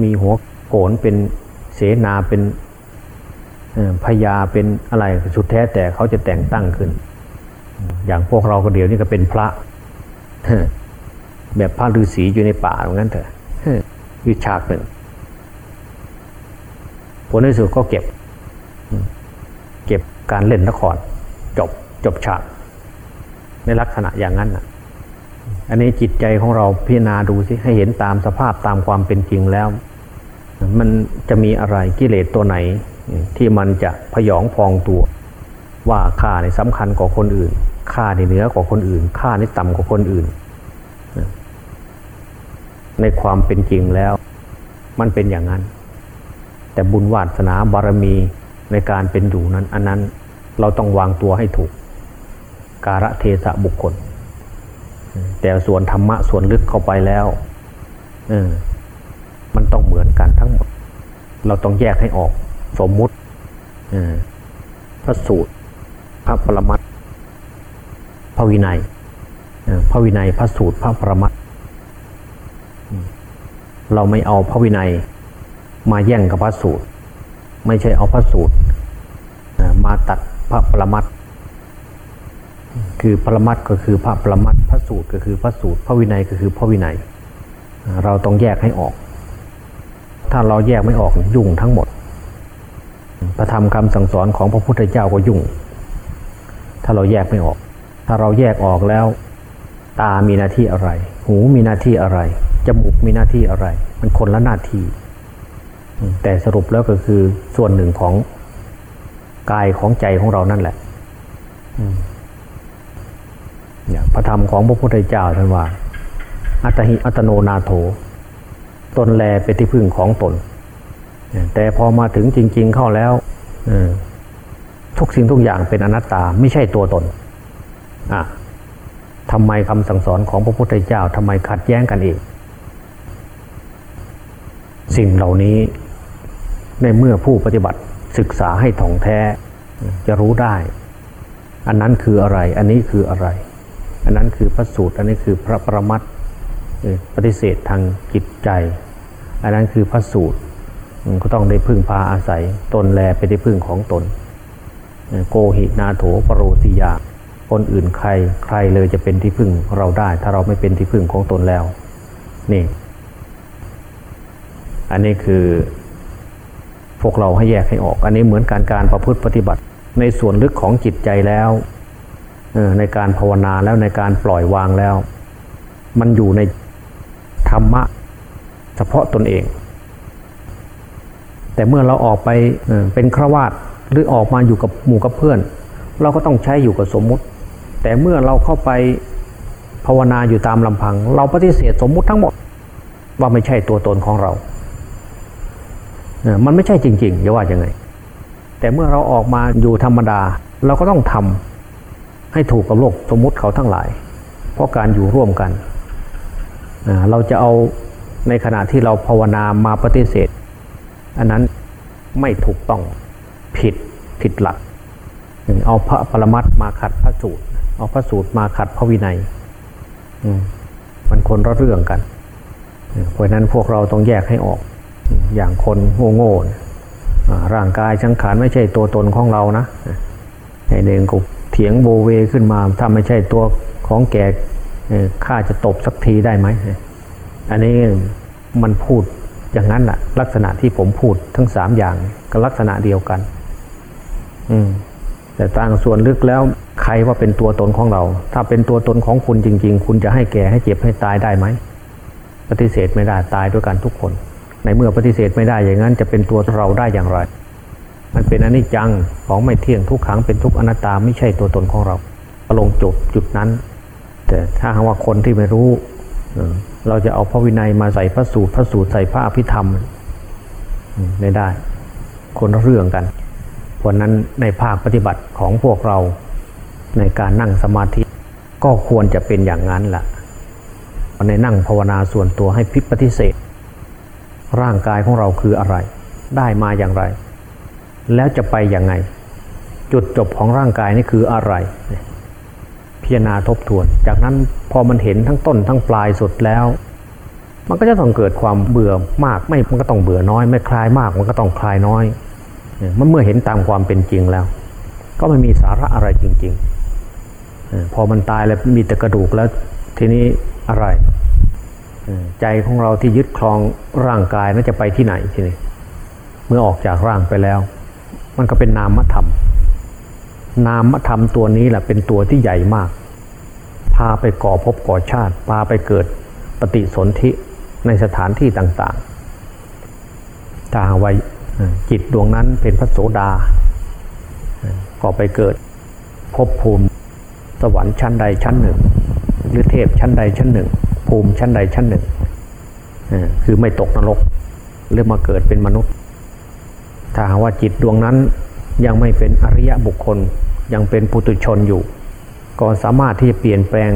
มีหัวโขนเป็นเสนาเป็นพญาเป็นอะไรสุดแท้แต่เขาจะแต่งตั้งขึ้น อย่างพวกเราก็เดียวนี่ก็เป็นพระ แบบพระฤาษีอยู่ในป่าเหมือนกันเถอะวิชากหนึ่งผลในสุดก็เก็บ การเล่นละครจบจบฉากในลักษณะอย่างนั้นอะอันนี้จิตใจของเราพิจารณาดูสิให้เห็นตามสภาพตามความเป็นจริงแล้ว มันจะมีอะไรกิเลสตัวไหน ที่มันจะพยองพองตัว ว่าข้าในสำคัญกว่าคนอื่นข้าในเหนือกว่าคนอื่นข้าในต่ำกว่าคนอื่น ในความเป็นจริงแล้ว มันเป็นอย่างนั้น แต่บุญวาสนาบารมี ในการเป็นอยู่นั้น อันนั้นเราต้องวางตัวให้ถูก การะเทศะบุคคล แต่ส่วนธรรมะส่วนลึกเข้าไปแล้วมันต้องเหมือนกันทั้งหมด เราต้องแยกให้ออก สมมุติพระสูตร พระปรมัตพระวินัยพระวินัยพระสูตรพระปรมัตเราไม่เอาพระวินัยมาแย่งกับพระสูตร ไม่ใช่เอาพระสูตรมาตัดพระปรมัตคือปรมัตก็คือพระปรมัตพระสูตรก็คือพระสูตร พระวินัยก็คือพระวินัย เราต้องแยกให้ออก ถ้าเราแยกไม่ออกยุ่งทั้งหมด พระธรรมคำสั่งสอนของพระพุทธเจ้าก็ยุ่ง ถ้าเราแยกไม่ออก ถ้าเราแยกออกแล้ว ตามีหน้าที่อะไร หูมีหน้าที่อะไรจมูกมีหน้าที่อะไร มันคนละหน้าที่ แต่สรุปแล้วก็คือส่วนหนึ่งของกายของใจของเรานั่นแหละพระธรรมของพระพุทธเจ้าท่านว่า อัตหิอัตโนนาโถ ตนแลเป็นที่พึ่งของตน แต่พอมาถึงจริง ๆ เข้าแล้วทุกสิ่งทุกอย่างเป็นอนัตตาไม่ใช่ตัวตนอะทำไมคำสั่งสอนของพระพุทธเจ้าทำไมขัดแย้งกันเองสิ่งเหล่านี้ ในเมื่อผู้ปฏิบัติศึกษาให้ถ่องแท้จะรู้ได้ อันนั้นคืออะไร อันนี้คืออะไร อันนั้นคือพระสูตร อันนี้คือพระประมัติปฏิเสธทางจิตใจ อันนั้นคือพระสูตรก็ต้องได้พึ่งพาอาศัย ตนแลไปได้พึ่งของตน โกหินาโถปรโรสิยา คนอื่นใครใครเลยจะเป็นที่พึ่งเราได้ ถ้าเราไม่เป็นที่พึ่งของตนแล้ว นี่ อันนี้คือ พวกเราให้แยกให้ออก อันนี้เหมือนการการประพฤติปฏิบัติ ในส่วนลึกของจิตใจแล้วในการภาวนาแล้วในการปล่อยวางแล้ว มันอยู่ในธรรมะเฉพาะตนเอง แต่เมื่อเราออกไปเป็นครวาตหรือออกมาอยู่กับหมู่กับเพื่อน เราก็ต้องใช้อยู่กับสมมุติ แต่เมื่อเราเข้าไปภาวนาอยู่ตามลำพัง เราปฏิเสธสมมุติทั้งหมดว่าไม่ใช่ตัวตนของเรา มันไม่ใช่จริงๆจะว่ายังไง แต่เมื่อเราออกมาอยู่ธรรมดา เราก็ต้องทำให้ถูกกับโลกสมมุติเขาทั้งหลาย เพราะการอยู่ร่วมกัน เราจะเอาในขณะที่เราภาวนามาปฏิเสธ อันนั้นไม่ถูกต้องผิดผิดหลัก เอาพระปรมัตมาขัดพระสูตร เอาพระสูตรมาขัดพระวินัยมันคนละเรื่องกัน เพราะนั้นพวกเราต้องแยกให้ออก อย่างคนโง่ๆร่างกายชังขานไม่ใช่ตัวตนของเรานะไอ้เด่งก็เถียงโบเวขึ้นมาถ้าไม่ใช่ตัวของแกข้าจะตบสักทีได้ไหมอันนี้มันพูดอย่างนั้นแหละลักษณะที่ผมพูดทั้งสามอย่างก็ลักษณะเดียวกัน อืม แต่ต่างส่วนลึกแล้วใครว่าเป็นตัวตนของเรา ถ้าเป็นตัวตนของคุณจริง ๆ คุณจะให้แก่ให้เจ็บให้ตายได้ไหมปฏิเสธไม่ได้ตายด้วยกันทุกคน ในเมื่อปฏิเสธไม่ได้อย่างนั้น จะเป็นตัวเราได้อย่างไร มันเป็นอนิจจังของไม่เที่ยงทุกขังเป็นทุกอนัตตาไม่ใช่ตัวตนของเราลงจบจุดนั้น แต่ถ้าหากว่าคนที่ไม่รู้เราจะเอาพระวินัยมาใส่พระสูตรพระสูตรใส่พระอภิธรรมไม่ได้ คนเรื่องกันเพราะนั้นในภาคปฏิบัติของพวกเราในการนั่งสมาธิก็ควรจะเป็นอย่างนั้นแหละในนั่งภาวนาส่วนตัวให้พิปฏิเสธ ร่างกายของเราคืออะไร ได้มาอย่างไร แล้วจะไปอย่างไง จุดจบของร่างกายนี่คืออะไร พิจารณาทบทวน จากนั้นพอมันเห็นทั้งต้นทั้งปลายสุดแล้ว มันก็จะต้องเกิดความเบื่อมากไม่มันก็ต้องเบื่อน้อย ไม่คลายมากมันก็ต้องคลายน้อยมันเมื่อเห็นตามความเป็นจริงแล้ว ก็ไม่มีสาระอะไรจริง ๆ พอมันตายแล้วมีแต่กระดูกแล้วทีนี้อะไร ใจของเราที่ยึดครองร่างกายนั้นจะไปที่ไหนทีนี้เมื่อออกจากร่างไปแล้ว มันก็เป็นนามธรรม นามธรรมตัวนี้แหละเป็นตัวที่ใหญ่มาก พาไปก่อภพก่อชาติ พาไปเกิดปฏิสนธิในสถานที่ต่างๆถ้าไว้จิตดวงนั้นเป็นพระโสดา ก็ไปเกิดภพภูมิสวรรค์ชั้นใดชั้นหนึ่ง หรือเทพชั้นใดชั้นหนึ่ง ภูมิชั้นใดชั้นหนึ่ง คือไม่ตกนรกหรือมาเกิดเป็นมนุษย์ ถ้าว่าจิตดวงนั้นยังไม่เป็นอริยบุคคลยังเป็นปุตุชนอยู่ ก็สามารถที่จะเปลี่ยนแปลง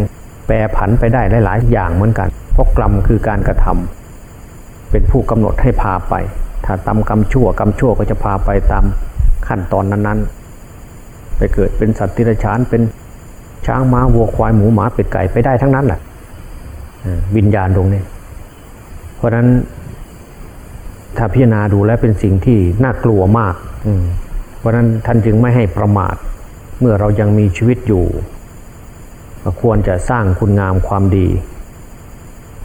แปรผันไปได้หลาย ๆ อย่างเหมือนกัน เพราะกรรมคือการกระทำเป็นผู้กำหนดให้พาไป ถ้าตามกรรมชั่วกรรมชั่วก็จะพาไปตามขั้นตอนนั้น ๆ ไปเกิดเป็นสัตว์ติรฉานเป็นช้างม้าวัวควายหมูหมาเป็ดไก่ไปได้ทั้งนั้นแหละ วิญญาณตรงนี้ เพราะนั้นถ้าพิจารณาดูแล้วเป็นสิ่งที่น่ากลัวมาก เพราะนั้นท่านจึงไม่ให้ประมาท เมื่อเรายังมีชีวิตอยู่ควรจะสร้างคุณงามความดี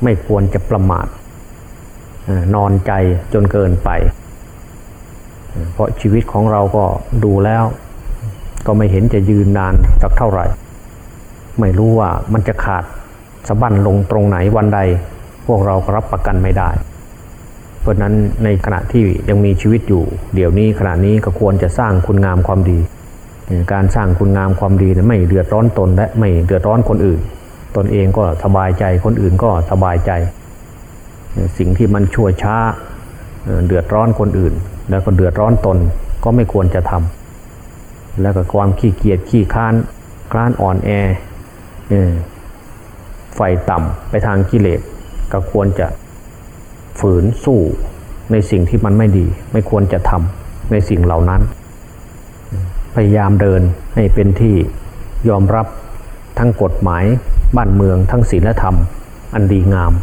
ไม่ควรจะประมาทนอนใจจนเกินไป เพราะชีวิตของเราก็ดูแล้ว ก็ไม่เห็นจะยืนนานสักเท่าไหร่ ไม่รู้ว่ามันจะขาด สะบั้นลงตรงไหนวันใด พวกเรารับประกันไม่ได้ เพราะนั้นในขณะที่ยังมีชีวิตอยู่ เดี๋ยวนี้ขณะนี้ก็ควรจะสร้างคุณงามความดี การสร้างคุณงามความดีไม่เดือดร้อนตนและไม่เดือดร้อนคนอื่น ตนเองก็สบายใจคนอื่นก็สบายใจ สิ่งที่มันชั่วช้าเดือดร้อนคนอื่น แล้วก็เดือดร้อนตนก็ไม่ควรจะทำแล้วก็ความขี้เกียจขี้ค้านคลานอ่อนแอ ไฟต่ำไปทางกิเลสก็ควรจะฝืนสู้ในสิ่งที่มันไม่ดี ไม่ควรจะทำในสิ่งเหล่านั้น พยายามเดินให้เป็นที่ยอมรับทั้งกฎหมายบ้านเมืองทั้งศีลธรรม อันดีงาม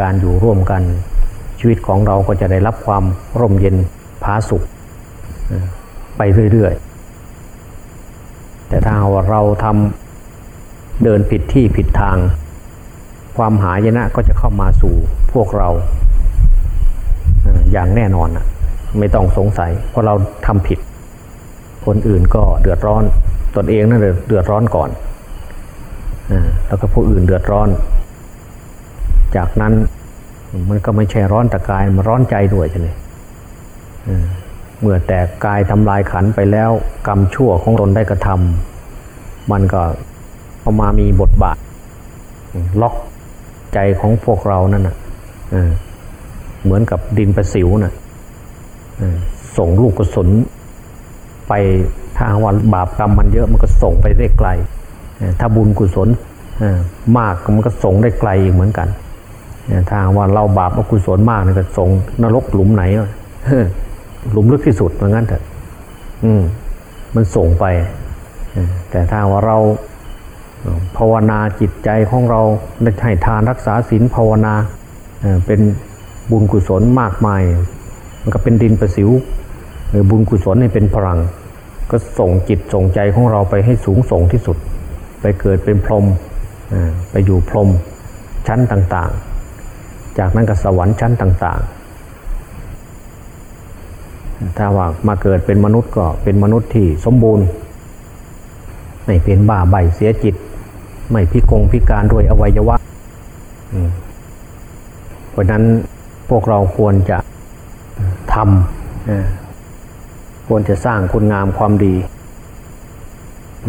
การอยู่ร่วมกันชีวิตของเราก็จะได้รับความร่มเย็นผาสุขไปเรื่อย ๆ แต่ถ้าว่าเราทำ เดินผิดที่ผิดทาง ความหายนะก็จะเข้ามาสู่พวกเราอย่างแน่นอนไม่ต้องสงสัย เพราะเราทำผิด คนอื่นก็เดือดร้อน ตนเองนั่นเดือดร้อนก่อนแล้วก็ผู้อื่นเดือดร้อน จากนั้นมันก็ไม่ใช่ร้อนแต่กายมันร้อนใจด้วยใช่ไหมเมื่อแต่กายทำลายขันไปแล้ว กรรมชั่วของตนได้กระทำมันก็ เอามามีบทบาท ล็อกใจของพวกเรานั่นนะเหมือนกับดินประสิวนะ่ะส่งลูกกระสุนไปทางวันบาปกรรมมันเยอะมันก็ส่งไปได้ไกล ถ้าบุญกุศลมากมันก็ส่งได้ไกลเหมือนกันทางว่าเราบาปอกุศลมากนี่ก็ส่งนรกหลุมไหนหลุมลึกที่สุดเหมือนกันเถอะมมันส่งไปแต่ถ้าว่าเรา ภาวนาจิตใจของเราให้ทานรักษาศีลภาวนาเป็นบุญกุศลมากมาย มันก็เป็นดินประสิวหรือบุญกุศลนี่เป็นพลัง ก็ส่งจิตส่งใจของเราไปให้สูงส่งที่สุด ไปเกิดเป็นพรหมไปอยู่พรหมชั้นต่างๆ จากนั้นก็สวรรค์ชั้นต่างๆ ถ้าว่ามาเกิดเป็นมนุษย์ก็เป็นมนุษย์ที่สมบูรณ์ไม่เป็นบ้าใบเสียจิต ไม่พิกงพิการด้วยอวัยวะเพราะนั้นพวกเราควรจะทำควรจะสร้างคุณงามความดี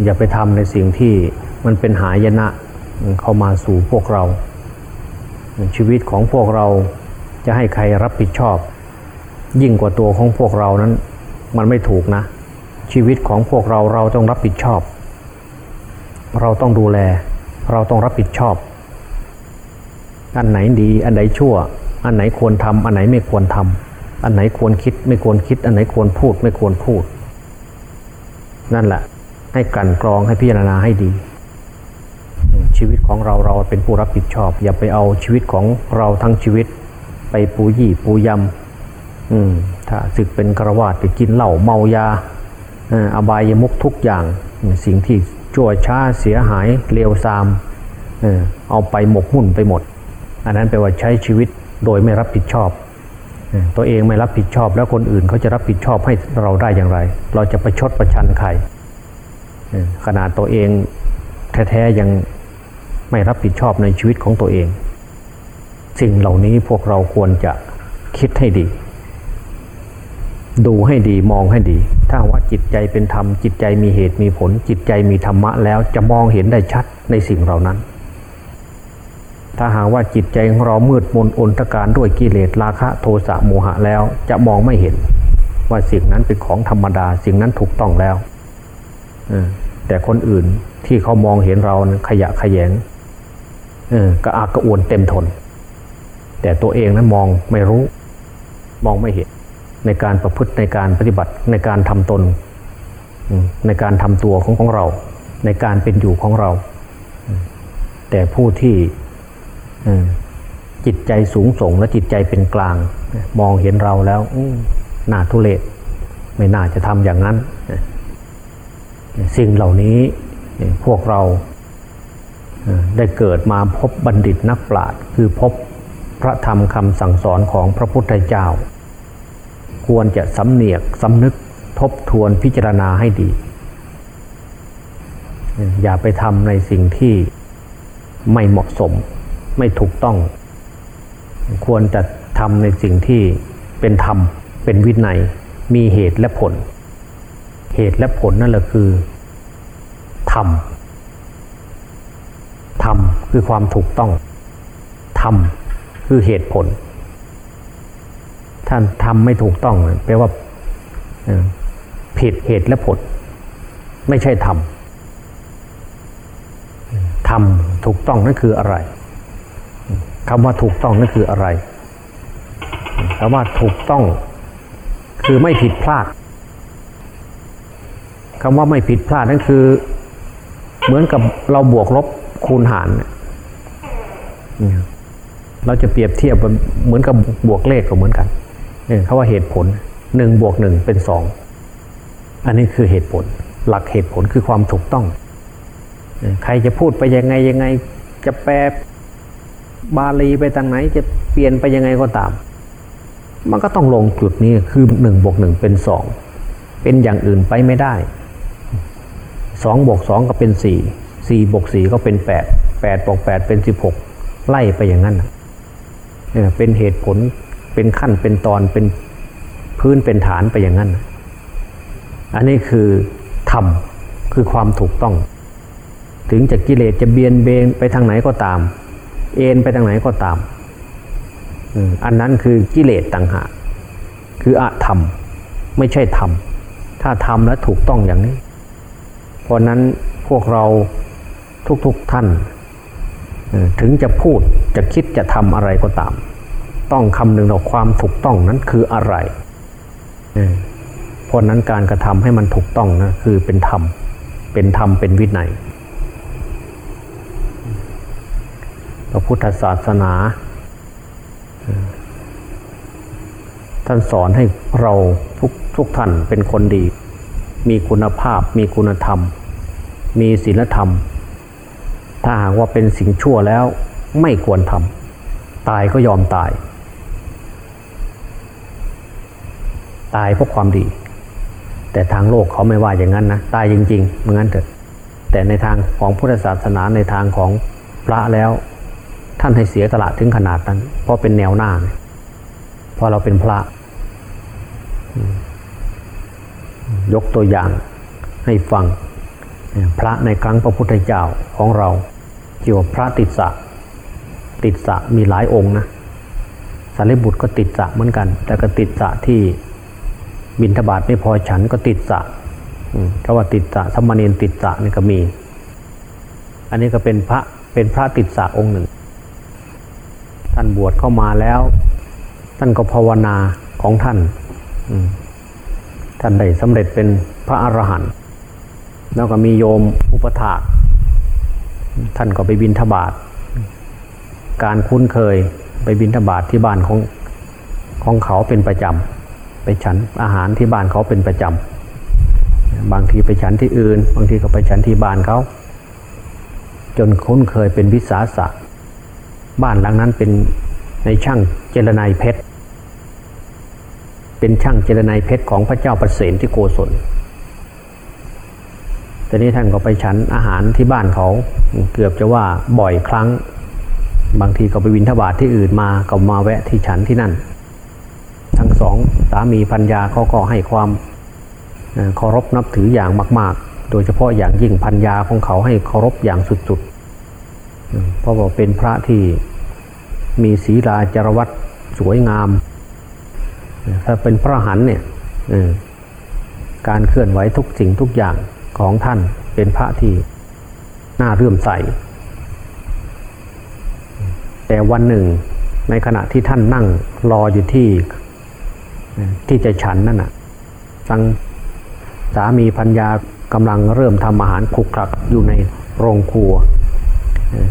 อย่าไปทำในสิ่งที่มันเป็นหายนะเข้ามาสู่พวกเรา ชีวิตของพวกเราจะให้ใครรับผิดชอบ ยิ่งกว่าตัวของพวกเรานั้น มันไม่ถูกนะ ชีวิตของพวกเราเราต้องรับผิดชอบ เราต้องดูแล เราต้องรับผิดชอบ อันไหนดีอันไหนชั่ว อันไหนควรทำอันไหนไม่ควรทำอันไหนควรคิดไม่ควรคิด อันไหนควรพูดไม่ควรพูด นั่นแหละ ให้กันกรองให้พิจารณาให้ดี ชีวิตของเราเราเป็นผู้รับผิดชอบ อย่าไปเอาชีวิตของเราทั้งชีวิต ไปปูยี่ปูยำอืมถ้าศึกเป็นกระวาดไปกินเหล้าเมายาอบายมุกทุกอย่างสิ่งที่ ชั่วช้าเสียหายเลวทรามเอาไปหมกมุ่นไปหมด อันนั้นแปลว่าใช้ชีวิตโดยไม่รับผิดชอบ ตัวเองไม่รับผิดชอบ แล้วคนอื่นเขาจะรับผิดชอบให้เราได้อย่างไร เราจะประชดประชันใครขนาดตัวเองแท้ๆยังไม่รับผิดชอบในชีวิตของตัวเอง สิ่งเหล่านี้พวกเราควรจะคิดให้ดี ดูให้ดีมองให้ดี ถ้าว่าจิตใจเป็นธรรม จิตใจมีเหตุมีผล จิตใจมีธรรมะแล้วจะมองเห็นได้ชัดในสิ่งเหล่านั้น ถ้าหากว่าจิตใจของเรามืดมนอนตการด้วยกิเลสราคะโทสะโมหะแล้วจะมองไม่เห็น ว่าสิ่งนั้นเป็นของธรรมดา สิ่งนั้นถูกต้องแล้วแต่คนอื่นที่เขามองเห็นเราขยะขยงกระอักกระอ่วนเต็มทน แต่ตัวเองนั้นมองไม่รู้ มองไม่เห็น ในการประพฤติในการปฏิบัติในการทำตน ในการทำตัวของของเรา ในการเป็นอยู่ของเรา แต่ผู้ที่จิตใจสูงส่งและจิตใจเป็นกลาง มองเห็นเราแล้วน่าทุเลศไม่น่าจะทำอย่างนั้น สิ่งเหล่านี้พวกเราได้เกิดมาพบบัณฑิตนักปราชญ์คือพบพระธรรมคำสั่งสอนของพระพุทธเจ้า ควรจะสำเนียกสำนึกทบทวนพิจารณาให้ดี อย่าไปทำในสิ่งที่ไม่เหมาะสมไม่ถูกต้อง ควรจะทำในสิ่งที่เป็นธรรม เป็นวินัย มีเหตุและผล เหตุและผลนั่นแหละคือธรรมธรรมคือความถูกต้องธรรมคือเหตุผล ท่านทำไม่ถูกต้องแปลว่าผิดเหตุและผล ไม่ใช่ธรรมธรรมถูกต้องนั่นคืออะไรคำว่าถูกต้องนั่นคืออะไรคำว่าถูกต้อง คือไม่ผิดพลาดคำว่าไม่ผิดพลาดนั่นคือ เหมือนกับเราบวกลบคูณหารเราจะเปรียบเทียบเหมือนกับบวกเลขก็เหมือนกัน เขาว่าเหตุผลหนึ่งบวกหนึ่งเป็นสองอันนี้คือเหตุผล หลักเหตุผลคือความถูกต้อง ใครจะพูดไปยังไงยังไง จะแปลบาลีไปทางไหน จะเปลี่ยนไปยังไงก็ตาม มันก็ต้องลงจุดนี้คือหนึ่งบวกหนึ่งเป็นสองเป็นอย่างอื่นไปไม่ได้สองบวกสองก็เป็นสี่สี่บวกสี่ก็เป็นแปดแปดบวกแปดเป็นสิบหกไล่ไปอย่างนั้นเป็นเหตุผล เป็นขั้นเป็นตอนเป็นพื้นเป็นฐานไปอย่างนั้น อันนี้คือธรรมคือความถูกต้อง ถึงจะกิเลสจะเบียนเบนไปทางไหนก็ตาม เอ็นไปทางไหนก็ตาม อันนั้นคือกิเลสต่างหากคืออะธรรมไม่ใช่ธรรม ถ้าทำแล้วถูกต้องอย่างนี้ เพราะนั้นพวกเราทุกๆทท่าน ถึงจะพูดจะคิดจะทำอะไรก็ตาม ต้องคำนึงต่อความถูกต้องนั้นคืออะไรเพราะนั้นการกระทำให้มันถูกต้องนะคือเป็นธรรม เป็นธรรมเป็นวินัยพระพุทธศาสนา ท่านสอนให้เราทุกทุกท่านเป็นคนดี มีคุณภาพ มีคุณธรรม มีศีลธรรม ถ้าหากว่าเป็นสิ่งชั่วแล้วไม่ควรทำตายก็ยอมตาย ตายเพราะความดี แต่ทางโลกเขาไม่ว่าอย่างนั้นนะตายจริงๆเหมือนกันเถอะแต่ในทางของพุทธศาสนาในทางของพระแล้ว ท่านให้เสียตลาดถึงขนาดนั้น เพราะเป็นแนวหน้าเพราะเราเป็นพระ ยกตัวอย่างให้ฟัง พระในครั้งพระพุทธเจ้าของเราเกี่ยวพระติดสะติดสะมีหลายองค์นะสารีบุตรก็ติดสะเหมือนกัน แต่ก็ติดสะที่ บินทบาทไม่พอฉันก็ติดสะถ้าว่าติดสะสมณีนติดสะนี่ก็มี อันนี้ก็เป็นพระเป็นพระติดสะองค์หนึ่ง ท่านบวชเข้ามาแล้ว ท่านก็ภาวนาของท่านท่านได้สำเร็จเป็นพระอรหันต์แล้วก็มีโยมอุปถากท่านก็ไปบินทบาทการคุ้นเคยไปบินทบาทที่บ้านของของเขาเป็นประจำ ไปฉันอาหารที่บ้านเขาเป็นประจำบางทีไปฉันที่อื่น บางทีก็ไปฉันที่บ้านเขา จนคุ้นเคยเป็นวิสาสะบ้านหลังนั้นเป็นในช่างเจรนายเพชร เป็นช่างเจรนายเพชรของพระเจ้าประเสนที่โกศลแต่นี้ท่านก็ไปฉันอาหารที่บ้านเขาเกือบจะว่าบ่อยครั้ง บางทีก็ไปวินทบาทที่อื่นมาก็มาแวะที่ฉันที่นั่น สองสามีพัญญาเขาก็ให้ความเคารพนับถืออย่างมาก ๆ โดยเฉพาะอย่างยิ่งพัญญาของเขาให้เคารพอย่างสุดๆ เพราะว่าเป็นพระที่มีศีลาจารวัตสวยงาม ถ้าเป็นพระหันเนี่ยการเคลื่อนไหวทุกสิ่งทุกอย่างของท่านเป็นพระที่น่าเรื่มใส แต่วันหนึ่งในขณะที่ท่านนั่งรออยู่ที่ ที่จะฉันนั่นน่ะสังสามีพัญญากำลังเริ่มทำอาหารคลุกคลักอยู่ในโรงครัว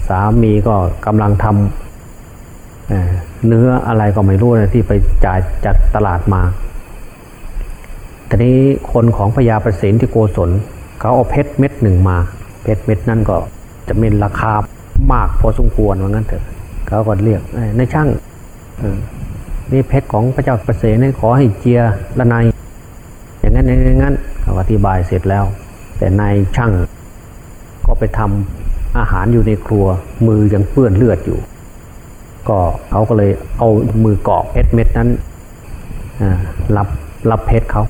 สามีก็กำลังทำเนื้ออะไรก็ไม่รู้นะที่ไปจ่ายจากตลาดมาทีนี้คนของพญาประสิทธิโกศลเขาเอาเพชรเม็ดหนึ่งมา เพชรเม็ดนั่นก็จะมีราคามากพอสมควรว่างั้นเถอะเขาก็เรียกในช่าง นี่เพชรของพระเจ้าประเสริฐขอให้เจียละนายอย่างนั้นอย่างนั้นเขาอธิบายเสร็จแล้ว แต่นายช่างก็ไปทำอาหารอยู่ในครัวมือยังเปื้อนเลือดอยู่ ก็เขาก็เลยเอามือกอกเพชรเม็ดนั้นรับรับเพชรเขา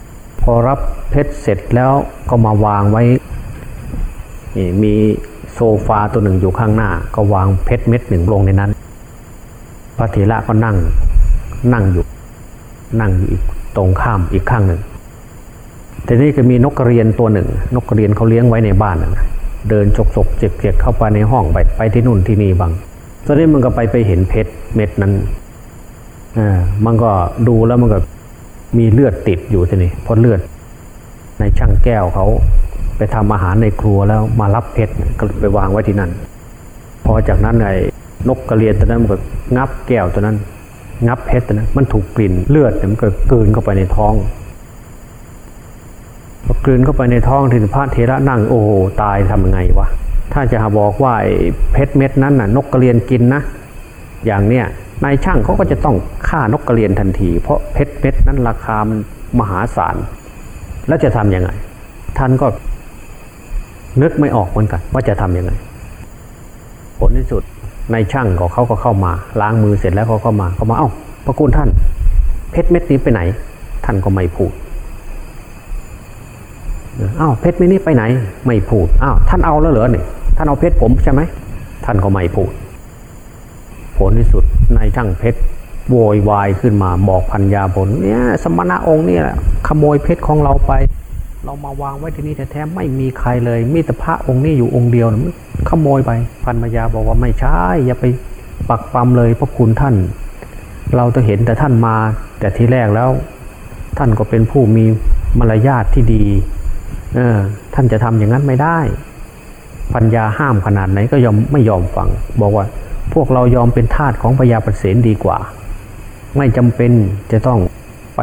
พอรับเพชรเสร็จแล้วก็มาวางไว้มีโซฟาตัวหนึ่งอยู่ข้างหน้า ก็วางเพชรเม็ดหนึ่งลงในนั้น พระเถระก็นั่ง นั่งอยู่ นั่งอยู่อีกตรงข้ามอีกข้างหนึ่งทีนี้จะมีนกกระเรียนตัวหนึ่ง นกกระเรียนเขาเลี้ยงไว้ในบ้านนะเดินจกจกเจ็กเจ็กเข้าไปในห้องไปไปที่นู่นที่นี่บางตอนนี้มันก็ไปไปเห็นเพชรเม็ดนั้นอ่ามันก็ดูแล้วมันก็มีเลือดติดอยู่ทีนี้เพราะเลือด ในช่างแก้วเขาไปทำอาหารในครัวแล้วมารับเพชรก็ไปวางไว้ที่นั่น พอจากนั้นไอ้นกกระเรียนตัวนั้นมันก็งับแก้วตัวนั้น งับเพชรนั้นมันถูกกลิ่นเลือดมันก็กลืนเข้าไปในท้องพอกลืนเข้าไปในท้องถึงพระเทระนั่งโอ้โหตายทำยังไงวะถ้าจะบอกว่าเพชรเม็ดนั้นน่ะนกกระเรียนกินนะ อย่างเนี้ยนายช่างเขาก็จะต้องฆ่านกกระเรียนทันที เพราะเพชรเม็ดนั้นราคามันมหาศาลแล้วจะทํำยังไง ท่านก็นึกไม่ออกเหมือนกัน ว่าจะทํำยังไง ผลที่สุด ในช่างของเขาก็เข้ามา ล้างมือเสร็จแล้วเขาก็มาเขามาเอ้าพระคุณท่าน เพชรเม็ดนี้ไปไหน ท่านก็ไม่พูดอ้าวเพชรเม็ดนี้ไปไหน ไม่พูดอ้าวท่านเอาแล้วเหรอเนี่ยท่านเอาเพชรผมใช่ไหมท่านก็ไม่พูด ผลที่สุดในช่างเพชรโวยวายขึ้นมาบอกพันยาผลเนี่ยสมณะองค์นี่แหละขโมยเพชรของเราไป เรามาวางไว้ที่นี่แท้ๆไม่มีใครเลย มีแต่พระองค์นี้อยู่องค์เดียวนะขโมยไปพันมายาบอกว่าไม่ใช่อย่าไปปักปั๊มเลยพระคุณท่าน เราจะเห็นแต่ท่านมา แต่ทีแรกแล้ว ท่านก็เป็นผู้มีมารยาทที่ดีเออท่านจะทำอย่างนั้นไม่ได้ ปัญญาห้ามขนาดไหนก็ยอมไม่ยอมฟัง บอกว่า พวกเรายอมเป็นทาสของพญาประเสนดีกว่า ไม่จำเป็นจะต้องไป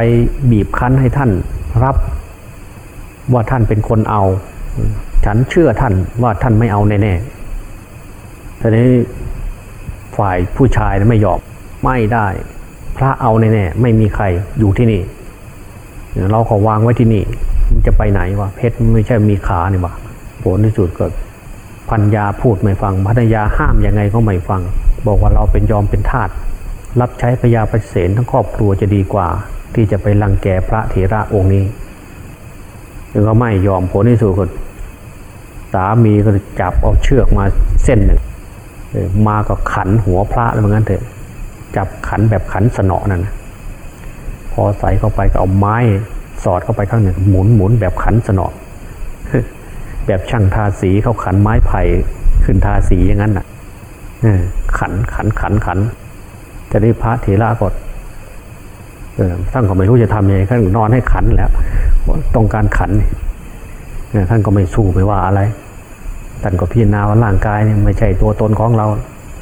บีบคั้นให้ท่านรับ ว่าท่านเป็นคนเอา ฉันเชื่อท่านว่าท่านไม่เอาแน่ๆทีนี้ฝ่ายผู้ชายไม่ยอมไม่ได้ พระเอาแน่ๆไม่มีใครอยู่ที่นี่เราขอวางไว้ที่นี่มันจะไปไหนวะเพชรไม่ใช่มีขาเนี่ยวะผลที่สุดก็พันยาพูดไม่ฟังพันยาห้ามยังไงก็ไม่ฟัง บอกว่าเราเป็นยอมเป็นทาสรับใช้พญาประเสนทั้งครอบครัวจะดีกว่า ที่จะไปรังแกพระเถระองค์นี้ ก็ไม่ยอมผลที่สุดก็สามีก็จับเอาเชือกมาเส้นหนึ่งมาก็ขันหัวพระแล้วเหมือนกันเถอะจับขันแบบขันสนอนั่นพอใส่เข้าไปก็เอาไม้สอดเข้าไปข้างหนึ่งหมุนหมุนแบบขันสนอแบบช่างทาสีเขาขันไม้ไผ่ขึ้นทาสีอย่างนั้นน่ะขันขันขันขันจะได้พระเถระกดท่านก็ไม่รู้จะทำยังไงท่านนอนให้ขันแล้ว ต้องการขันท่านก็ไม่สู้ไม่ว่าอะไร ท่านก็พิจารณาว่าร่างกายเนี่ยไม่ใช่ตัวตนของเรา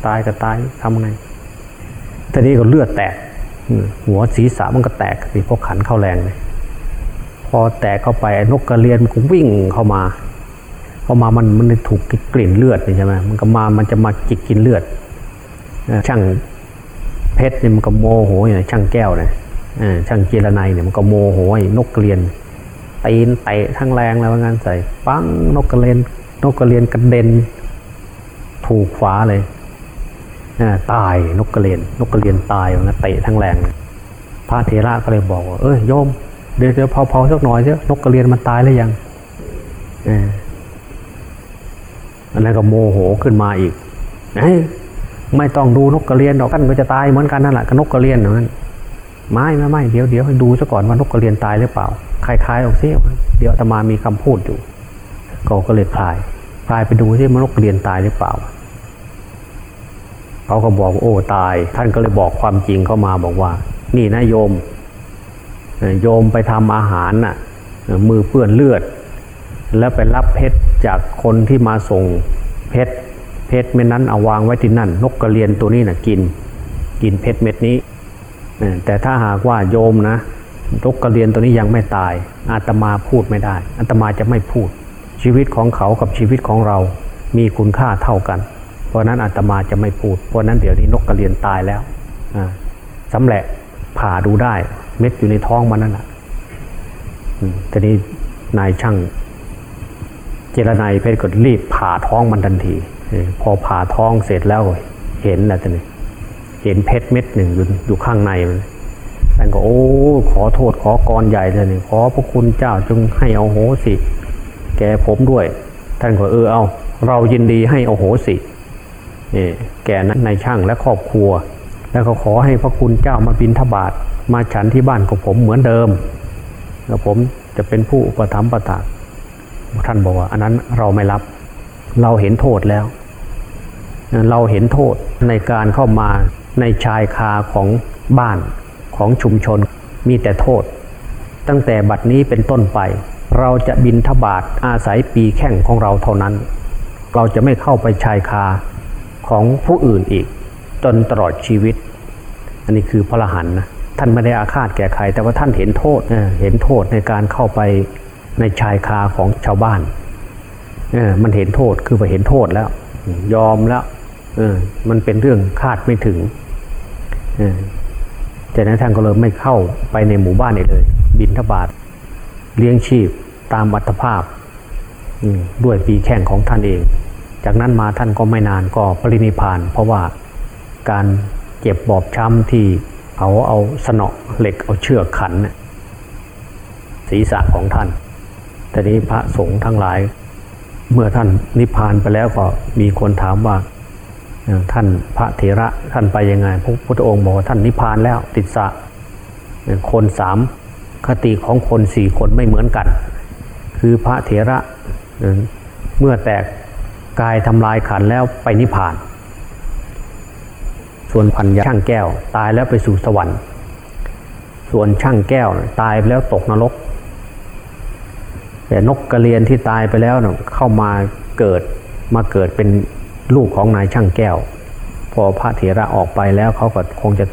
ตายก็ตายทำไงทีนี้ก็เลือดแตก หัวศีรษะมันก็แตกสิพวกขันเข้าแรงเลยพอแตกเข้าไปนกกระเรียนมันก็วิ่งเข้ามา เข้ามามันมันถูกกลิ่นเลือดใช่ไหมมันก็มามันจะมาจิกกินเลือดช่างเพชรเนี่ยมันก็โมโหอย่างช่างแก้วเนี่ยช่างเจรนายเนี่ยมันก็โมโหนกกระเรียน ตีนเตะทั้งแรงแล้วงั้นใส่ปังนกกระเรียนนกกระเรียนกระเด็น ถูกฟ้าเลยตายนกกระเรียน นกกระเรียนตายมันเตะทั้งแรง พระเทระก็เลยบอกว่าเอ้ยโยมเดี๋ยวเดี๋ยวเผาๆสักหน่อยเถอะนกกระเรียนมันตายแล้วยังอันนั้นก็โมโหขึ้นมาอีกไม่ต้องดูนกกระเรียนดอกท่านก็จะตายเหมือนกันนั่นแหละกับนกกระเรียนเหมือนกันไม่ไม่ไม่เดี๋ยวเดี๋ยวให้ดูซะก่อนว่านกกระเรียนตายหรือเปล่า คล้ายๆออกซิเดี๋ยวตมามีคำพูดอยู่ก็ก็เลยพลายพลายไปดูที่มนนกกระเรียนตายหรือเปล่าเขาก็บอกโอ้ตาย ท่านก็เลยบอกความจริงเข้ามาบอกว่า นี่นะโยม โยมไปทำอาหารน่ะ มือเปื้อนเลือด แล้วไปรับเพชรจากคนที่มาส่งเพชรเพชรเม็ดนั้นเอาวางไว้ที่นั่น นกกระเรียนตัวนี้น่ะกิน กินเพชรเม็ดนี้แต่ถ้าหากว่าโยมนะ นกกระเรียนตัวนี้ยังไม่ตายอาตมาพูดไม่ได้อาตมาจะไม่พูด ชีวิตของเขากับชีวิตของเรา มีคุณค่าเท่ากัน เพราะนั้นอาตมาจะไม่พูด เพราะนั้นเดี๋ยวนี้นกกระเรียนตายแล้วสำแหละผ่าดูได้ เม็ดอยู่ในท้องมันนั่นแหละทีนี้นายช่างเจรนายเพชรก็รีบผ่าท้องมันทันทีพอผ่าท้องเสร็จแล้วเห็นแล้วทีนี้เห็นเพชรเม็ดหนึ่งอยู่อยู่ข้างในมัน ท่านก็โอ้ขอโทษขอกรใหญ่เลยนี่ขอพระคุณเจ้าจงให้เอาโหสิ แกผมด้วย ท่านก็เออเอา เรายินดีให้เอาโหสินี่แกนั้นในช่างและครอบครัว แล้วก็ขอให้พระคุณเจ้ามาบินทบาทมาฉันที่บ้านของผมเหมือนเดิมแล้วผมจะเป็นผู้อุปถัมภ์ประทานท่านบอกว่า อันนั้นเราไม่รับ เราเห็นโทษแล้ว เราเห็นโทษในการเข้ามาในชายคาของบ้าน ของชุมชนมีแต่โทษ ตั้งแต่บัดนี้เป็นต้นไป เราจะบินทบาทอาศัยปีแข่งของเราเท่านั้น เราจะไม่เข้าไปชายคาของผู้อื่นอีก จนตลอดชีวิต อันนี้คือพระหันนะท่านไม่ได้อาฆาตแก่ใคร แต่ว่าท่านเห็นโทษเห็นโทษในการเข้าไปในชายคาของชาวบ้านมันเห็นโทษคือไปเห็นโทษแล้ว ยอมแล้วมันเป็นเรื่องคาดไม่ถึง จากนั้นท่านก็เลยไม่เข้าไปในหมู่บ้านเลย บินทบาทเลี้ยงชีพตามอัตภาพด้วยปีแข่งของท่านเอง จากนั้นมาท่านก็ไม่นานก็ปรินิพาน เพราะว่าการเจ็บบอบช้ำที่เขาเอาสนอเหล็กเอาเชือกขันศีรษะของท่านแต่นี้พระสงฆ์ทั้งหลาย เมื่อท่านนิพพานไปแล้วก็มีคนถามว่า ท่านพระเถระท่านไปยังไงพระพุทธองค์บอกว่าท่านนิพพานแล้วติดสะคนสามคติของคนสี่คนไม่เหมือนกัน คือพระเถระเมื่อแตกกายทำลายขันแล้วไปนิพพาน ส่วนพันยาช่างแก้ว ตายแล้วไปสู่สวรรค์ ส่วนช่างแก้วตายไปแล้วตกนรก แต่นกกระเรียนที่ตายไปแล้วเข้ามาเกิดมาเกิดเป็น ลูกของนายช่างแก้ว พอพระเถระออกไปแล้วเขาก็คงจะ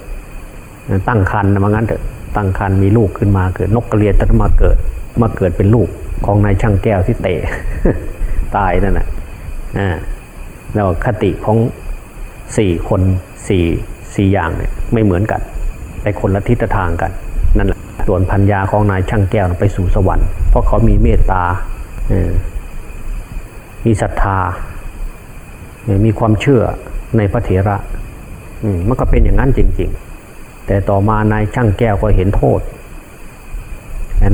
ตั้งคันมางั้นเถอะตั้งคันมีลูกขึ้นมาเกิดนกกระเรียนตั้งมาเกิด มาเกิดเป็นลูกของนายช่างแก้วที่เตะตายนั่นแหละแล้วคติของสี่คนสี่สี่อย่างเนี่ยไม่เหมือนกัน ไปคนละทิศทางกันนั่นแหละส่วนพัญญาของนายช่างแก้วไปสู่สวรรค์เพราะเขามีเมตตามีศรัทธา มีความเชื่อในพระเถระมันก็เป็นอย่างนั้นจริง ๆ แต่ต่อมานายช่างแก้วก็เห็นโทษ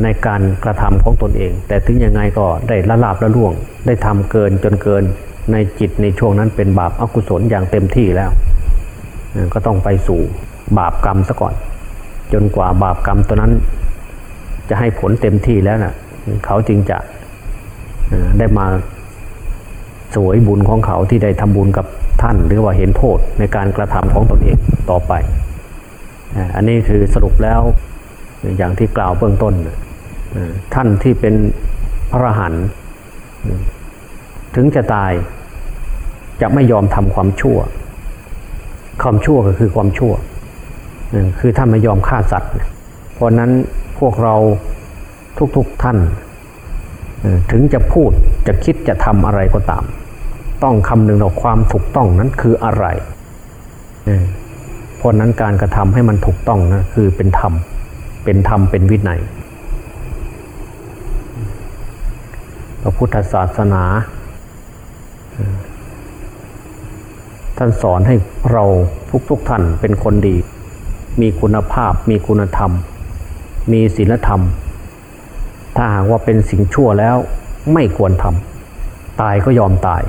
ในการกระทำของตนเอง แต่ถึงยังไงก็ได้ละลาบละล่วง ได้ทำเกินจนเกินในจิตในช่วงนั้นเป็นบาปอกุศลอย่างเต็มที่แล้ว ก็ต้องไปสู่บาปกรรมซะก่อน จนกว่าบาปกรรมตัวนั้น จะให้ผลเต็มที่แล้วนะ่ะเขาจึงจะได้มา สวยบุญของเขาที่ได้ทำบุญกับท่าน หรือว่าเห็นโทษในการกระทำของตนเองต่อไป อันนี้คือสรุปแล้วอย่างที่กล่าวเบื้องต้น ท่านที่เป็นพระหันถึงจะตายจะไม่ยอมทำความชั่ว ความชั่วก็คือความชั่ว คือท่านไม่ยอมฆ่าสัตว์ เพราะนั้นพวกเราทุกๆทท่านถึงจะพูดจะคิดจะทำอะไรก็ตาม ต้องคำนึงถึงความถูกต้องนั้นคืออะไรเพราะนั้นการกระทำให้มันถูกต้องนะคือเป็นธรรม เป็นธรรมเป็นวินัยพระพุทธศาสนา ท่านสอนให้เราทุกๆท่านเป็นคนดี มีคุณภาพ มีคุณธรรม มีศีลธรรม ถ้าหากว่าเป็นสิ่งชั่วแล้วไม่ควรทำตายก็ยอมตาย